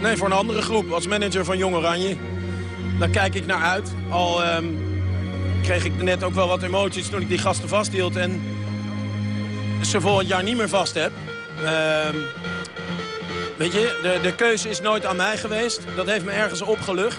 [SPEAKER 15] Nee, voor een andere groep. Als manager van Jong Oranje. Daar kijk ik naar uit. Al ehm, kreeg ik net ook wel wat emoties toen ik die gasten vasthield. En ze volgend jaar niet meer vast heb. Ehm, weet je, de, de keuze is nooit aan mij geweest. Dat heeft me ergens opgelucht.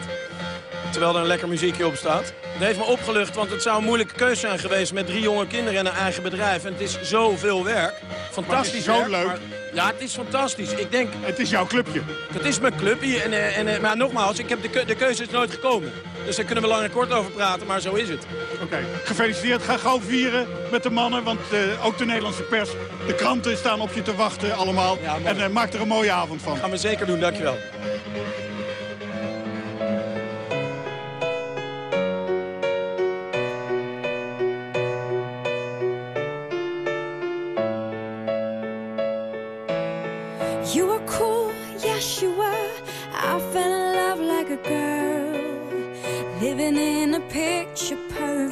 [SPEAKER 15] Terwijl er een lekker muziekje op staat. Het heeft me opgelucht, want het zou een moeilijke keuze zijn geweest... met drie jonge kinderen en een eigen bedrijf. En het is zoveel werk. Fantastisch
[SPEAKER 6] zo
[SPEAKER 15] werk,
[SPEAKER 6] leuk.
[SPEAKER 15] maar- ja, het is fantastisch. Ik denk...
[SPEAKER 6] Het is jouw clubje.
[SPEAKER 15] Het is mijn clubje. En, eh, en, eh, maar nogmaals, ik heb de, de keuze is nooit gekomen. Dus daar kunnen we lang en kort over praten, maar zo is het.
[SPEAKER 6] Oké, gefeliciteerd. Ga gauw vieren met de mannen, want eh, ook de Nederlandse pers, de kranten staan op je te wachten allemaal. en maak er een mooie avond van.
[SPEAKER 15] Gaan we zeker doen, dankjewel.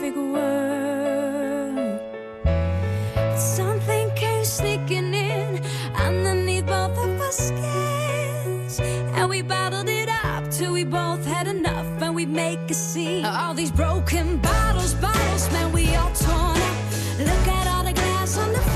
[SPEAKER 16] Perfect world. But something came sneaking in underneath both of our skins, and we bottled it up till we both had enough, and we make a scene. All these broken bottles, bottles, man, we all torn up. Look at all the glass on the floor.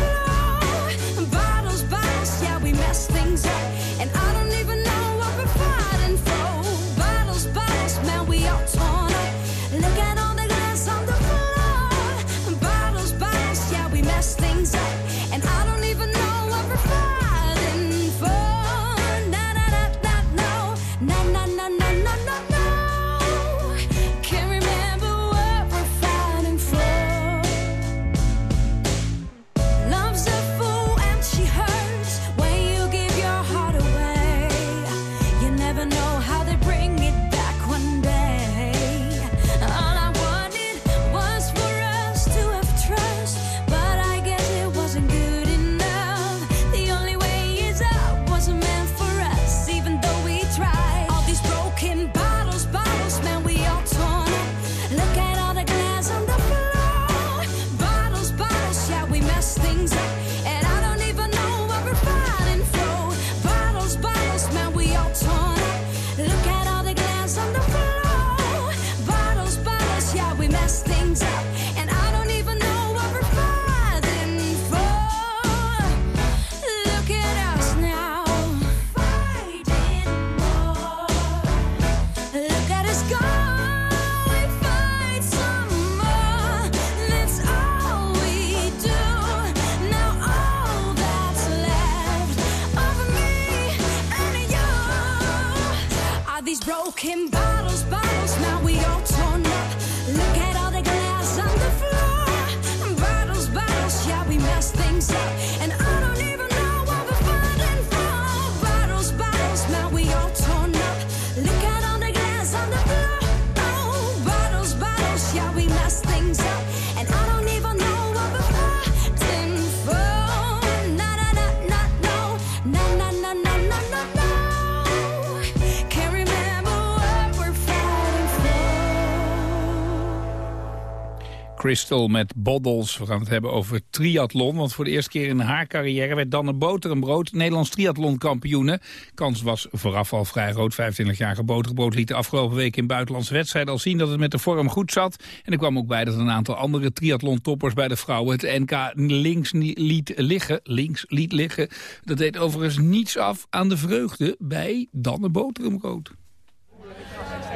[SPEAKER 5] Crystal met Bottles. We gaan het hebben over triathlon. Want voor de eerste keer in haar carrière werd Danne Boterenbrood Nederlands triathlonkampioene. Kans was vooraf al vrij groot. 25-jarige Boterenbrood liet de afgelopen week in buitenlandse wedstrijden al zien dat het met de vorm goed zat. En er kwam ook bij dat een aantal andere triathlon-toppers bij de vrouwen het NK links liet liggen. Links liet liggen. Dat deed overigens niets af aan de vreugde bij Danne
[SPEAKER 17] wel-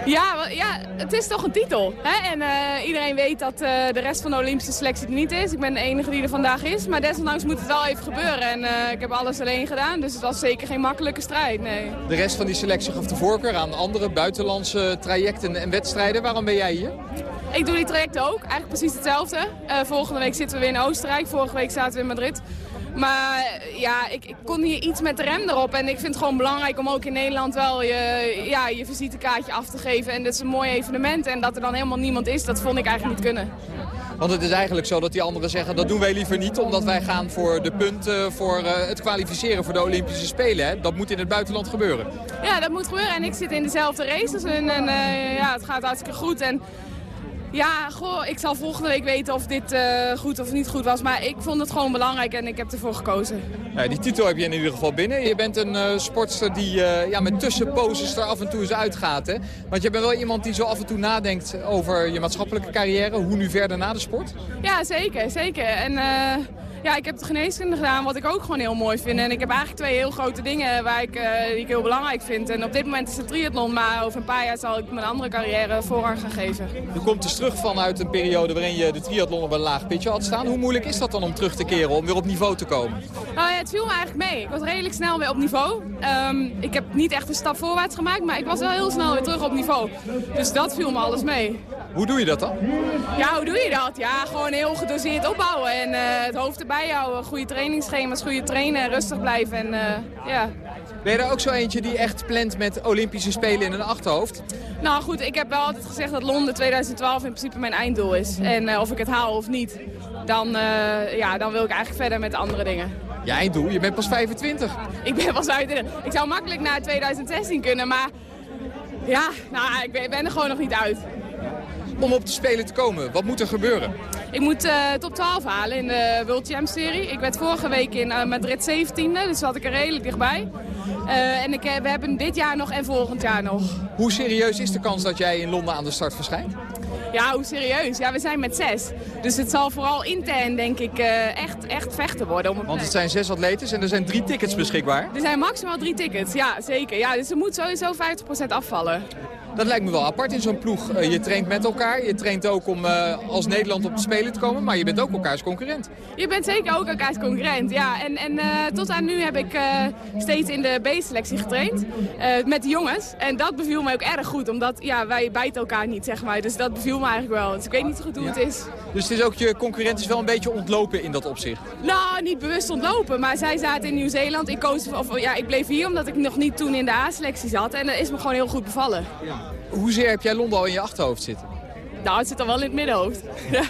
[SPEAKER 17] ja, het is toch een titel. Hè? En eh, iedereen weet dat eh, de rest van de Olympische selectie er niet is. Ik ben de enige die er vandaag is. Maar desondanks moet het wel even gebeuren. En eh, ik heb alles alleen gedaan. Dus het was zeker geen makkelijke strijd, nee.
[SPEAKER 18] De rest van die selectie gaf de voorkeur aan andere buitenlandse trajecten en wedstrijden. Waarom ben jij hier?
[SPEAKER 17] Ik doe die trajecten ook. Eigenlijk precies hetzelfde. Volgende week zitten we weer in Oostenrijk. Vorige week zaten we in Madrid. Maar ja, ik, ik kon hier iets met de rem erop. En ik vind het gewoon belangrijk om ook in Nederland wel je, ja, je visitekaartje af te geven. En dit is een mooi evenement. En dat er dan helemaal niemand is, dat vond ik eigenlijk niet kunnen.
[SPEAKER 18] Want het is eigenlijk zo dat die anderen zeggen... dat doen wij liever niet, omdat wij gaan voor de punten... voor eh, het kwalificeren voor de Olympische Spelen. Hè? Dat moet in het buitenland gebeuren.
[SPEAKER 17] Ja, dat moet gebeuren. En ik zit in dezelfde race als hun. En eh, ja, het gaat hartstikke goed. En ja, goh, ik zal volgende week weten of dit eh, goed of niet goed was. Maar ik vond het gewoon belangrijk en ik heb ervoor gekozen.
[SPEAKER 18] Ja, die titel heb je in ieder geval binnen. Je bent een uh, sportster die uh, ja, met tussenposes er af en toe eens uitgaat. Hè? Want je bent wel iemand die zo af en toe nadenkt over je maatschappelijke carrière. Hoe nu verder na de sport?
[SPEAKER 17] Ja, zeker. zeker. En ja, ik heb de geneeskunde gedaan, wat ik ook gewoon heel mooi vind. En ik heb eigenlijk twee heel grote dingen waar ik, uh, die ik heel belangrijk vind. En op dit moment is het triathlon, maar over een paar jaar zal ik mijn andere carrière voorrang gaan geven.
[SPEAKER 18] U komt dus terug vanuit een periode waarin je de triathlon op een laag pitje had staan. Hoe moeilijk is dat dan om terug te keren, om weer op niveau te komen?
[SPEAKER 17] Nou ja, het viel me eigenlijk mee. Ik was redelijk snel weer op niveau. Um, ik heb niet echt een stap voorwaarts gemaakt, maar ik was wel heel snel weer terug op niveau. Dus dat viel me alles mee.
[SPEAKER 18] Hoe doe je dat dan?
[SPEAKER 17] Ja, hoe doe je dat? Ja, gewoon heel gedoseerd opbouwen en uh, het hoofd erbij houden. Goede trainingsschema's, goede trainen, rustig blijven en uh, ja.
[SPEAKER 18] Ben je er ook zo eentje die echt plant met Olympische Spelen in een achterhoofd?
[SPEAKER 17] Nou goed, ik heb wel altijd gezegd dat Londen 2012 in principe mijn einddoel is. En uh, of ik het haal of niet, dan, ja, dan wil ik eigenlijk verder met andere dingen.
[SPEAKER 18] Je einddoel? Je bent pas 25.
[SPEAKER 17] Ik ben pas 25. Ik zou makkelijk naar 2016 kunnen, maar ja, nou, ik ben, ben er gewoon nog niet uit
[SPEAKER 18] om op de Spelen te komen? Wat moet er gebeuren?
[SPEAKER 17] Ik moet uh, top 12 halen in de World Champ Serie. Ik werd vorige week in uh, Madrid 17e, dus zat ik er redelijk dichtbij. Uh, en ik, we hebben dit jaar nog en volgend jaar nog.
[SPEAKER 18] Hoe serieus is de kans dat jij in Londen aan de start verschijnt?
[SPEAKER 17] Ja, hoe serieus? Ja, we zijn met zes. Dus het zal vooral intern, denk ik, echt, echt vechten worden. Om
[SPEAKER 18] Want het zijn zes atletes en er zijn drie tickets beschikbaar?
[SPEAKER 17] Er zijn maximaal drie tickets, ja, zeker. Ja, dus er moet sowieso 50% afvallen.
[SPEAKER 18] Dat lijkt me wel apart in zo'n ploeg. Uh, je traint met elkaar. Je traint ook om uh, als Nederland op de Spelen te komen. Maar je bent ook elkaars concurrent.
[SPEAKER 17] Je bent zeker ook elkaars concurrent, ja. En, en uh, tot aan nu heb ik steeds in de B-selectie getraind. met de jongens. En dat beviel mij ook erg goed. Omdat ja, wij bijten elkaar niet, zeg maar. Dus dat beviel me eigenlijk wel. Dus ik weet niet zo goed hoe ja. het is.
[SPEAKER 18] Dus het is ook je concurrent is wel een beetje ontlopen in dat opzicht?
[SPEAKER 17] Nou, niet bewust ontlopen. Maar zij zaten in Nieuw-Zeeland. Ik, koos, of, ja, ik bleef hier omdat ik nog niet toen in de A-selectie zat. En dat is me gewoon heel goed bevallen. Ja.
[SPEAKER 18] Hoezeer heb jij Londen al in je achterhoofd zitten?
[SPEAKER 17] Nou, het zit al wel in het middenhoofd.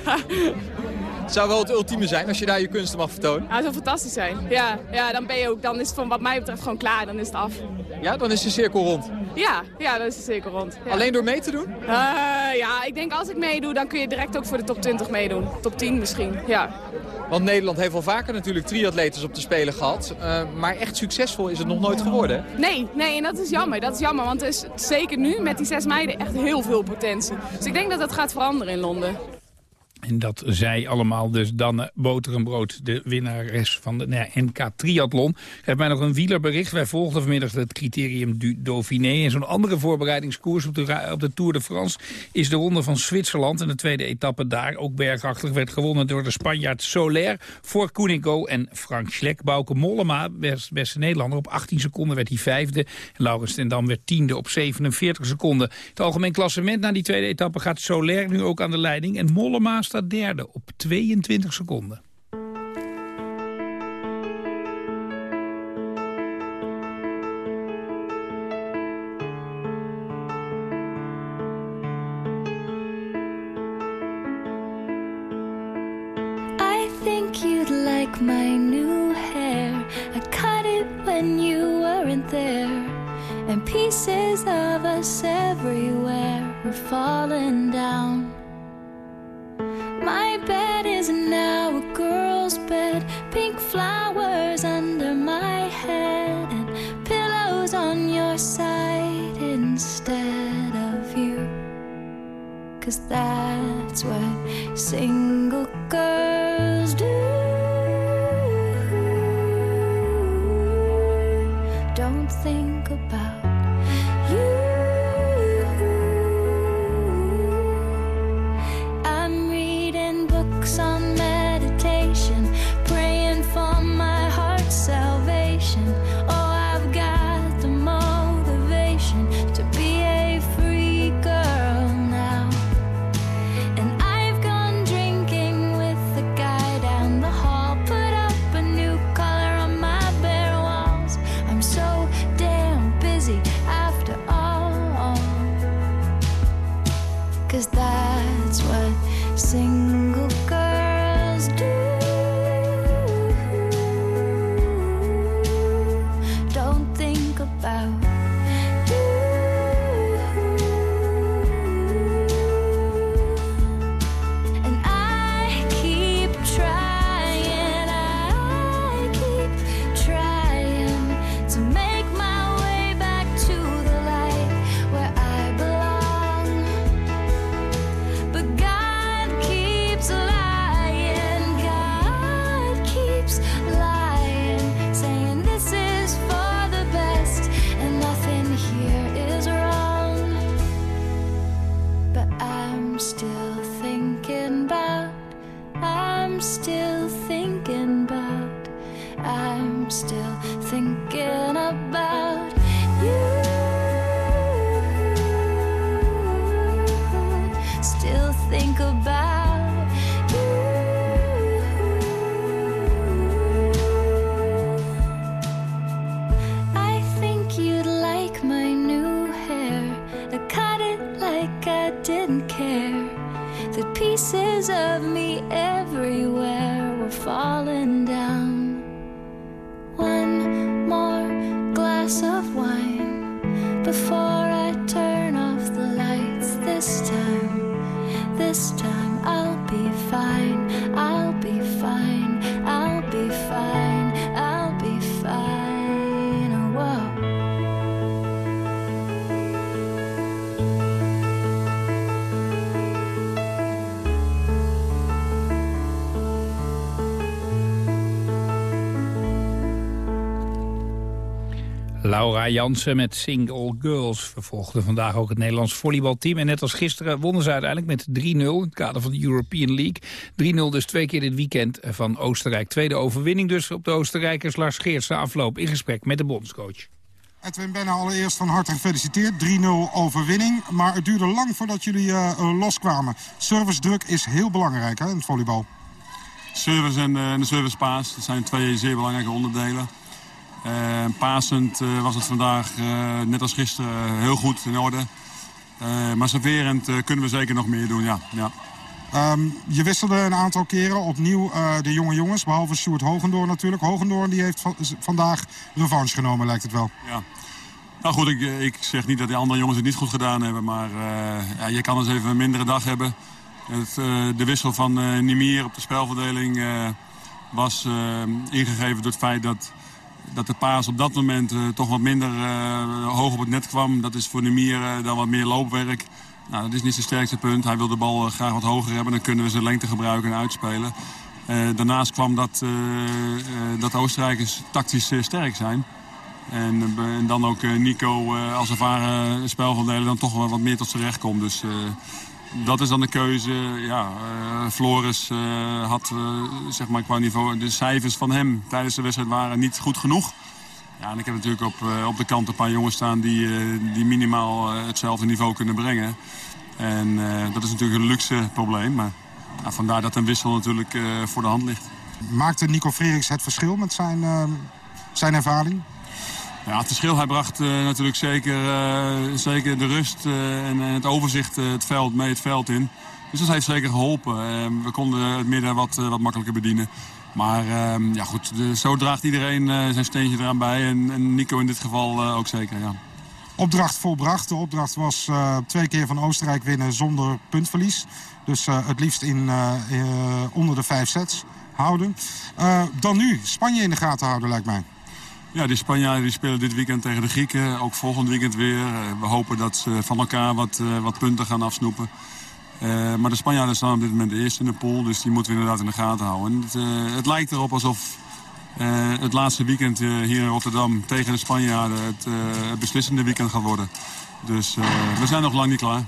[SPEAKER 18] Het zou wel het ultieme zijn als je daar je kunsten mag vertonen.
[SPEAKER 17] Ja, het zou fantastisch zijn. Ja, ja dan, ben je ook, dan is het van wat mij betreft gewoon klaar. Dan is het af.
[SPEAKER 18] Ja, dan is de cirkel rond.
[SPEAKER 17] Ja, ja dan is de cirkel rond. Ja.
[SPEAKER 18] Alleen door mee te doen?
[SPEAKER 17] Uh, ja, ik denk als ik meedoe, dan kun je direct ook voor de top 20 meedoen. Top 10 misschien, ja.
[SPEAKER 18] Want Nederland heeft wel vaker natuurlijk triatletes op de Spelen gehad. Uh, maar echt succesvol is het nog nooit geworden.
[SPEAKER 17] Nee, nee, en dat is jammer. Dat is jammer, want er is zeker nu met die zes meiden echt heel veel potentie. Dus ik denk dat dat gaat veranderen in Londen.
[SPEAKER 5] En dat zij allemaal dus Danne Boterenbrood, de winnares van de nou ja, NK Triathlon. Heb mij nog een wielerbericht. Wij volgden vanmiddag het criterium du Dauphiné. En zo'n andere voorbereidingskoers op de, op de Tour de France is de ronde van Zwitserland. En de tweede etappe daar, ook bergachtig, werd gewonnen door de Spanjaard Soler. Voor Koenigo en Frank Schleck. Bouke Mollema, best, beste Nederlander, op 18 seconden werd hij vijfde. En Laurens ten Dam werd tiende op 47 seconden. Het algemeen klassement na die tweede etappe gaat Soler nu ook aan de leiding. En Mollema staat derde op 22 seconden.
[SPEAKER 19] My new hair. I cut it when you weren't there. And pieces of us everywhere were falling down. My bed is now a girl's bed, pink flowers under my head, and pillows on your side instead of you. Cause that's what single girls
[SPEAKER 5] Laura Jansen met Single Girls vervolgde vandaag ook het Nederlands volleybalteam. En net als gisteren wonnen ze uiteindelijk met 3-0 in het kader van de European League. 3-0 dus twee keer dit weekend van Oostenrijk. Tweede overwinning dus op de Oostenrijkers. Lars Geerts na afloop in gesprek met de bondscoach.
[SPEAKER 8] Edwin Benne allereerst van harte gefeliciteerd. 3-0 overwinning. Maar het duurde lang voordat jullie eh, eh, loskwamen. Service druk is heel belangrijk hè, in het volleybal.
[SPEAKER 20] Service en, eh, en de service paas, dat zijn twee zeer belangrijke onderdelen. Uh, pasend eh, was het vandaag, eh, net als gisteren, heel goed in orde. Eh, maar serverend eh, kunnen we zeker nog meer doen, ja. ja.
[SPEAKER 8] Ehm, je wisselde een aantal keren opnieuw eh, de jonge jongens. Behalve Sjoerd Hogendoorn natuurlijk. Hogendoorn die heeft va- vandaag revanche genomen lijkt het wel.
[SPEAKER 20] Ja. Nou goed, ik, ik zeg niet dat die andere jongens het niet goed gedaan hebben. Maar eh, ja, je kan eens even een mindere dag hebben. Het, eh, de wissel van eh Nimier op de spelverdeling eh, was eh, ingegeven door het feit dat, dat de paas op dat moment eh, toch wat minder eh, hoog op het net kwam. Dat is voor Nimier eh, dan wat meer loopwerk. Nou, dat is niet zijn sterkste punt. Hij wil de bal graag wat hoger hebben. Dan kunnen we zijn lengte gebruiken en uitspelen. Daarnaast kwam dat, dat de Oostenrijkers tactisch sterk zijn. En, en dan ook Nico als ervaren spelverdeler dan toch wel wat meer tot zijn recht komt. Dus dat is dan de keuze. Ja, eh, Floris eh, had eh, zeg maar qua niveau... De cijfers van hem tijdens de wedstrijd waren niet goed genoeg. Ja, en ik heb natuurlijk op, op de kant een paar jongens staan die, die minimaal hetzelfde niveau kunnen brengen. En dat is natuurlijk een luxe probleem. Vandaar dat een wissel natuurlijk voor de hand ligt.
[SPEAKER 8] Maakte Nico Freriks het verschil met zijn, zijn ervaring?
[SPEAKER 20] Het verschil, hij bracht eh, natuurlijk zeker, eh, zeker de rust eh, en, het overzicht het veld, mee het veld in. Dus dat heeft zeker geholpen. Eh, we konden het midden wat, wat makkelijker bedienen. Maar eh, ja, goed, zo draagt iedereen zijn steentje eraan bij. En, en Nico in dit geval ook zeker, ja.
[SPEAKER 8] Opdracht volbracht. De opdracht was twee keer van Oostenrijk winnen zonder puntverlies. Dus het liefst in, onder de vijf sets houden. Dan nu, Spanje in de gaten houden lijkt mij.
[SPEAKER 20] Ja, die Spanjaarden die spelen dit weekend tegen de Grieken. Ook volgend weekend weer. Eh, we hopen dat ze van elkaar wat, eh, wat punten gaan afsnoepen. Eh, maar de Spanjaarden staan op dit moment de eerste in de pool. Dus die moeten we inderdaad in de gaten houden. En het, het lijkt erop alsof het laatste weekend hier in Rotterdam tegen de Spanjaarden het, beslissende weekend gaat worden. Dus we zijn nog lang niet klaar.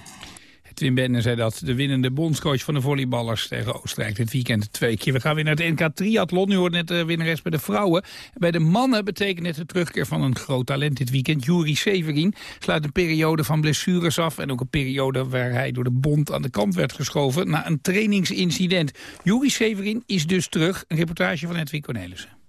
[SPEAKER 5] Tim Bender zei dat de winnende bondscoach van de volleyballers tegen Oostenrijk dit weekend twee keer. We gaan weer naar het NK Triathlon. Nu hoort net de winnares bij de vrouwen. Bij de mannen betekent het de terugkeer van een groot talent dit weekend. Juri Severin sluit een periode van blessures af. En ook een periode waar hij door de bond aan de kant werd geschoven na een trainingsincident. Juri Severin is dus terug. Een reportage van Edwin Cornelissen.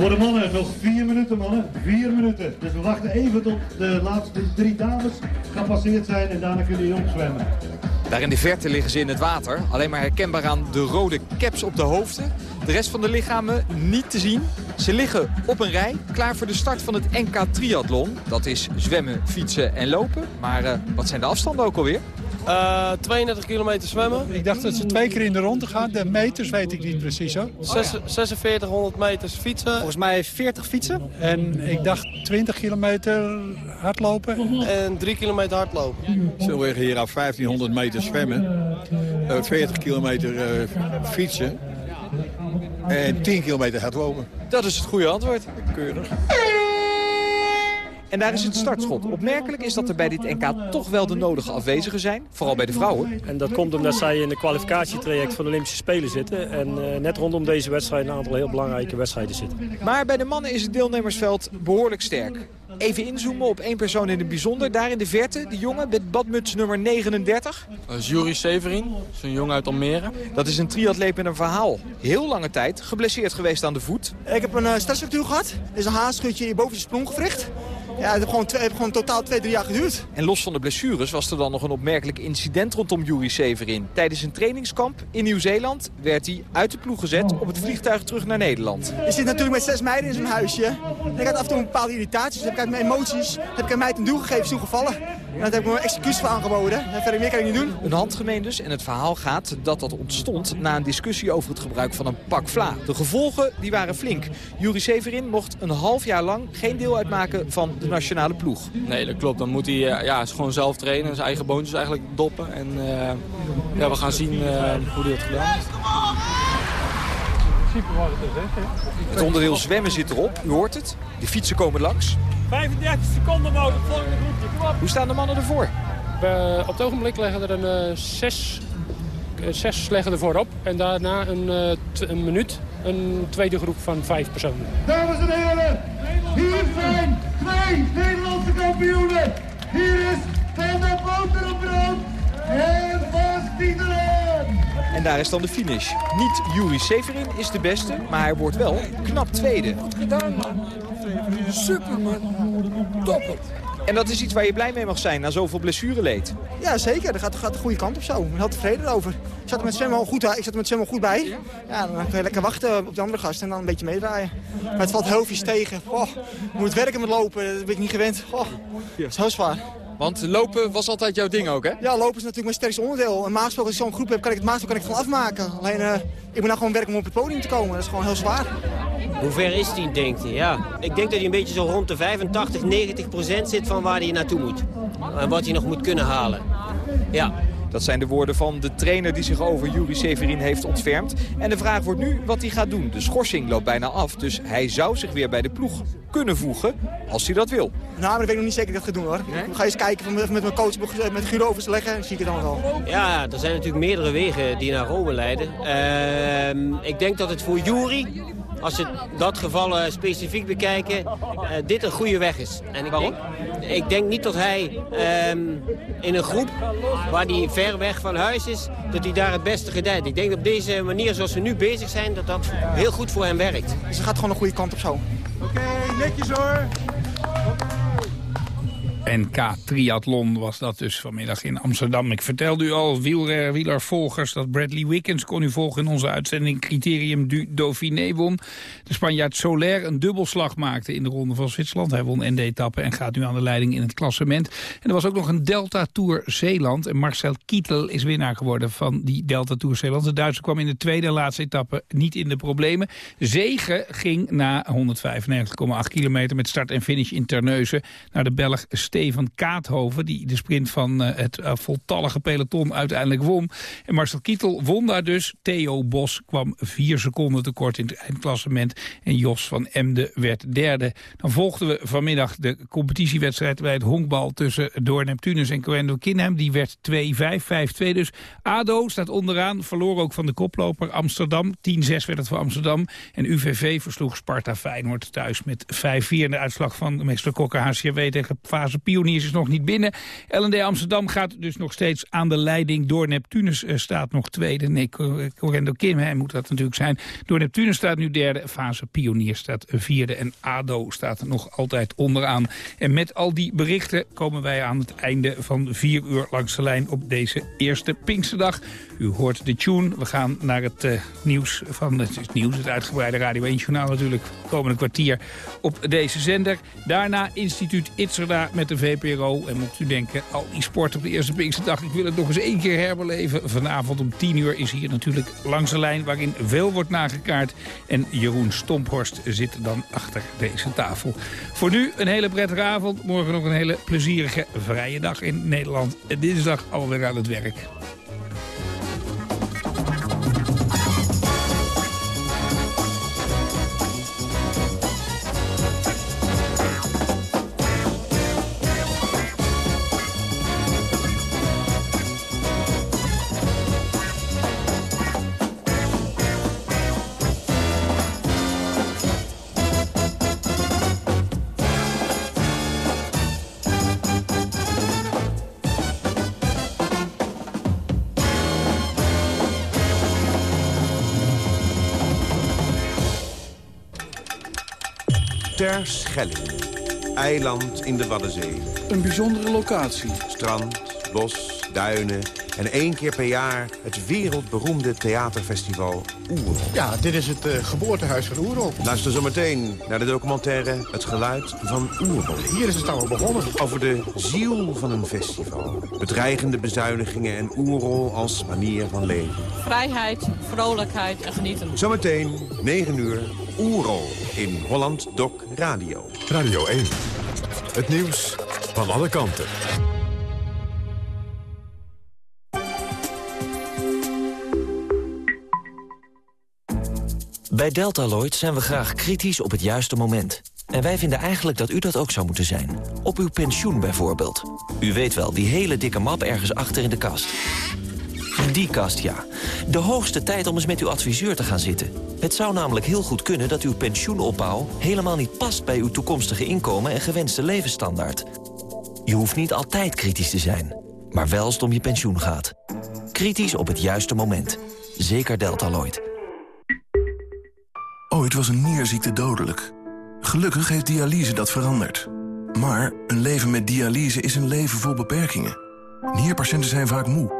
[SPEAKER 21] Voor de mannen nog vier minuten, mannen. Vier minuten. Dus we wachten even tot de laatste drie dames gepasseerd zijn en daarna kunnen jullie opzwemmen.
[SPEAKER 18] Daar in de verte liggen ze in het water. Alleen maar herkenbaar aan de rode caps op de hoofden. De rest van de lichamen niet te zien. Ze liggen op een rij, klaar voor de start van het NK Triathlon. Dat is zwemmen, fietsen en lopen. Maar eh, wat zijn de afstanden ook alweer?
[SPEAKER 22] 32 kilometer zwemmen.
[SPEAKER 23] Ik dacht dat ze twee keer in de ronde gaan. De meters weet ik niet precies hoor.
[SPEAKER 22] 4600 meters fietsen.
[SPEAKER 23] Volgens mij 40 fietsen. En ik dacht 20 kilometer hardlopen.
[SPEAKER 22] En 3 kilometer hardlopen.
[SPEAKER 24] Zo liggen hier af 1500 meter zwemmen, eh, 40 kilometer eh, fietsen en 10 kilometer hardlopen.
[SPEAKER 18] Dat is het goede antwoord.
[SPEAKER 24] Keurig.
[SPEAKER 18] En daar is het startschot. Opmerkelijk is dat er bij dit NK toch wel de nodige afwezigen zijn. Vooral bij de vrouwen.
[SPEAKER 25] En dat komt omdat zij in de kwalificatietraject van de Olympische Spelen zitten. En eh, net rondom deze wedstrijd een aantal heel belangrijke wedstrijden zitten.
[SPEAKER 18] Maar bij de mannen is het deelnemersveld behoorlijk sterk. Even inzoomen op één persoon in het bijzonder. Daar in de verte, die jongen met badmuts nummer 39.
[SPEAKER 22] Dat is Juri Severin, zo'n jongen uit Almere.
[SPEAKER 18] Dat is een triatleet met een verhaal. Heel lange tijd geblesseerd geweest aan de voet.
[SPEAKER 26] Ik heb een uh, stressfractuur gehad. Er is een haarschutje boven je spronggewricht.
[SPEAKER 27] Ja, het heeft gewoon, twee, heeft gewoon totaal twee, drie jaar geduurd.
[SPEAKER 18] En los van de blessures was er dan nog een opmerkelijk incident rondom Yuri Severin. Tijdens een trainingskamp in Nieuw-Zeeland werd hij uit de ploeg gezet op het vliegtuig terug naar Nederland.
[SPEAKER 27] Je zit natuurlijk met zes meiden in zo'n huisje. En ik had af en toe een bepaalde irritaties. Heb ik uit mijn emoties heb ik aan mij ten doel gegeven, is toegevallen. En daar heb ik me een excuus voor aangeboden. En verder meer kan ik niet doen.
[SPEAKER 18] Een handgemeen dus en het verhaal gaat dat dat ontstond na een discussie over het gebruik van een pak vla. De gevolgen die waren flink. Yuri Severin mocht een half jaar lang geen deel uitmaken van de nationale ploeg.
[SPEAKER 22] Nee, dat klopt. Dan moet hij eh, ja, gewoon zelf trainen. Zijn eigen boontjes eigenlijk doppen. En uh, ja, we gaan zien uh, hoe hij dat gedaan heeft.
[SPEAKER 18] Het onderdeel zwemmen zit erop. U hoort het. De fietsen komen langs.
[SPEAKER 25] 35 seconden mogelijk, volgende groepje.
[SPEAKER 18] Hoe staan de mannen ervoor?
[SPEAKER 25] We, op het ogenblik leggen er een uh, zes, uh, zes leggen er voorop. En daarna een, uh, een minuut een tweede groep van vijf personen.
[SPEAKER 11] Dames en heren, hier zijn twee Nederlandse kampioenen. Hier is Van der Boterenbrand en Bas Tietelen.
[SPEAKER 18] En daar is dan de finish. Niet Yuri Severin is de beste, maar hij wordt wel knap tweede.
[SPEAKER 11] Goed gedaan, man. Super, man. Topper.
[SPEAKER 18] En dat is iets waar je blij mee mag zijn na zoveel blessureleed.
[SPEAKER 27] Ja, zeker. Dat gaat, gaat de goede kant op zo. Ik ben heel tevreden over. Ik zat er met zwemmen al goed, ik zat er met zwemmen goed bij. Ja, dan kun je lekker wachten op de andere gast en dan een beetje meedraaien. Maar het valt heel vies tegen. Oh, moet werken met lopen, dat ben ik niet gewend. Oh, dat is heel zwaar.
[SPEAKER 18] Want lopen was altijd jouw ding ook, hè?
[SPEAKER 27] Ja, lopen is natuurlijk mijn sterkste onderdeel. En maagspel, als ik zo'n groep heb, kan ik het maagspel kan ik gewoon afmaken. Alleen, uh, ik moet nou gewoon werken om op het podium te komen. Dat is gewoon heel zwaar.
[SPEAKER 28] Hoe ver is die, denkt hij? Ja. Ik denk dat hij een beetje zo rond de 85, 90 procent zit van waar hij naartoe moet. En wat hij nog moet kunnen halen. Ja.
[SPEAKER 18] Dat zijn de woorden van de trainer die zich over Yuri Severin heeft ontfermd. En de vraag wordt nu wat hij gaat doen. De schorsing loopt bijna af, dus hij zou zich weer bij de ploeg kunnen voegen als hij dat wil.
[SPEAKER 27] Nou, maar ik weet nog niet zeker dat ik dat ga doen hoor. Ik ga eens kijken met mijn coach, met Guido overleggen, dan zie ik het dan wel.
[SPEAKER 28] Ja, er zijn natuurlijk meerdere wegen die naar Rome leiden. Uh, ik denk dat het voor Yuri als we dat geval uh, specifiek bekijken, uh, dit een goede weg is. En ik denk, ik denk niet dat hij um, in een groep waar hij ver weg van huis is, dat hij daar het beste gedijt. Ik denk dat op deze manier zoals we nu bezig zijn, dat dat heel goed voor hem werkt.
[SPEAKER 27] Dus hij gaat gewoon een goede kant op zo.
[SPEAKER 11] Oké, okay, netjes hoor.
[SPEAKER 5] NK Triathlon was dat dus vanmiddag in Amsterdam. Ik vertelde u al, wieler, wielervolgers, dat Bradley Wiggins kon u volgen in onze uitzending. Criterium du Dauphiné won. De Spanjaard Soler een dubbelslag maakte in de ronde van Zwitserland. Hij won ND-etappe en gaat nu aan de leiding in het klassement. En er was ook nog een Delta Tour Zeeland. En Marcel Kittel is winnaar geworden van die Delta Tour Zeeland. De Duitser kwam in de tweede en laatste etappe niet in de problemen. Zegen ging na 195,8 kilometer met start en finish in Terneuzen naar de Belg Steven Kaathoven... die de sprint van uh, het uh, voltallige peloton uiteindelijk won. En Marcel Kittel won daar dus. Theo Bos kwam vier seconden tekort in het eindklassement. En Jos van Emden werd derde. Dan volgden we vanmiddag de competitiewedstrijd bij het honkbal... tussen Door Neptunus en Coendo Kinheim. Die werd 2-5, 5-2 dus. ADO staat onderaan, verloor ook van de koploper Amsterdam. 10-6 werd het voor Amsterdam. En UVV versloeg Sparta Feyenoord thuis met 5-4. In de uitslag van meester Kokker HCW tegen fase Pioniers is nog niet binnen. LND Amsterdam gaat dus nog steeds aan de leiding. Door Neptunus uh, staat nog tweede. Nee, Correndo Kim hè, moet dat natuurlijk zijn. Door Neptunus staat nu derde. Fase Pioniers staat vierde. En ADO staat nog altijd onderaan. En met al die berichten komen wij aan het einde van vier uur langs de lijn op deze eerste Pinksterdag. U hoort de tune. We gaan naar het uh, nieuws van het, het nieuws, het uitgebreide Radio 1 journaal natuurlijk. Komende kwartier op deze zender. Daarna instituut Itzerda met de VPRO. En mocht u denken, al die sport op de eerste Pinksterdag, ik wil het nog eens één keer herbeleven. Vanavond om 10 uur is hier natuurlijk langs de lijn waarin veel wordt nagekaart. En Jeroen Stomphorst zit dan achter deze tafel. Voor nu een hele prettige avond. Morgen nog een hele plezierige vrije dag in Nederland. En dinsdag alweer aan het werk.
[SPEAKER 29] Ter Schelling. eiland in de Waddenzee.
[SPEAKER 30] Een bijzondere locatie.
[SPEAKER 29] Strand, bos, duinen en één keer per jaar het wereldberoemde theaterfestival Oerol.
[SPEAKER 31] Ja, dit is het uh, geboortehuis van Oerol.
[SPEAKER 29] Luister zometeen naar de documentaire Het Geluid van Oerol.
[SPEAKER 31] Hier is het allemaal begonnen.
[SPEAKER 29] Over de ziel van een festival. Bedreigende bezuinigingen en Oerol als manier van leven.
[SPEAKER 32] Vrijheid, vrolijkheid en genieten.
[SPEAKER 29] Zometeen, 9 uur, Oerol in Holland Doc Radio.
[SPEAKER 33] Radio 1. Het nieuws van alle kanten.
[SPEAKER 26] Bij Deltaloid zijn we graag kritisch op het juiste moment. En wij vinden eigenlijk dat u dat ook zou moeten zijn. Op uw pensioen bijvoorbeeld. U weet wel, die hele dikke map ergens achter in de kast. Die kast, ja. De hoogste tijd om eens met uw adviseur te gaan zitten. Het zou namelijk heel goed kunnen dat uw pensioenopbouw... helemaal niet past bij uw toekomstige inkomen en gewenste levensstandaard. Je hoeft niet altijd kritisch te zijn. Maar wel als het om je pensioen gaat. Kritisch op het juiste moment. Zeker Deltaloid.
[SPEAKER 34] Ooit was een nierziekte dodelijk. Gelukkig heeft dialyse dat veranderd. Maar een leven met dialyse is een leven vol beperkingen. Nierpatiënten zijn vaak moe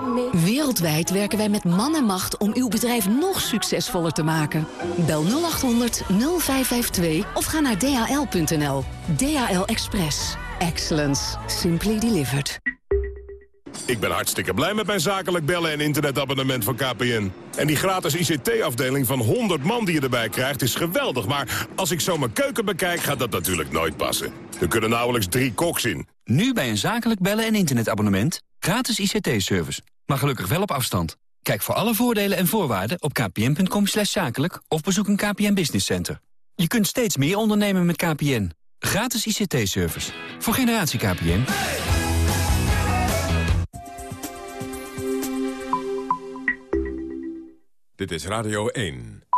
[SPEAKER 35] Wereldwijd werken wij met man en macht om uw bedrijf nog succesvoller te maken. Bel 0800 0552 of ga naar dhl.nl. DHL Express. Excellence. Simply delivered.
[SPEAKER 36] Ik ben hartstikke blij met mijn zakelijk bellen en internetabonnement van KPN. En die gratis ICT-afdeling van 100 man die je erbij krijgt is geweldig. Maar als ik zo mijn keuken bekijk, gaat dat natuurlijk nooit passen. Er kunnen nauwelijks drie koks in.
[SPEAKER 37] Nu bij een zakelijk bellen en internetabonnement. Gratis ICT-service. Maar gelukkig wel op afstand. Kijk voor alle voordelen en voorwaarden op kpn.com zakelijk... of bezoek een KPN Business Center. Je kunt steeds meer ondernemen met KPN. Gratis ICT-service. Voor generatie KPN.
[SPEAKER 33] Dit is Radio 1.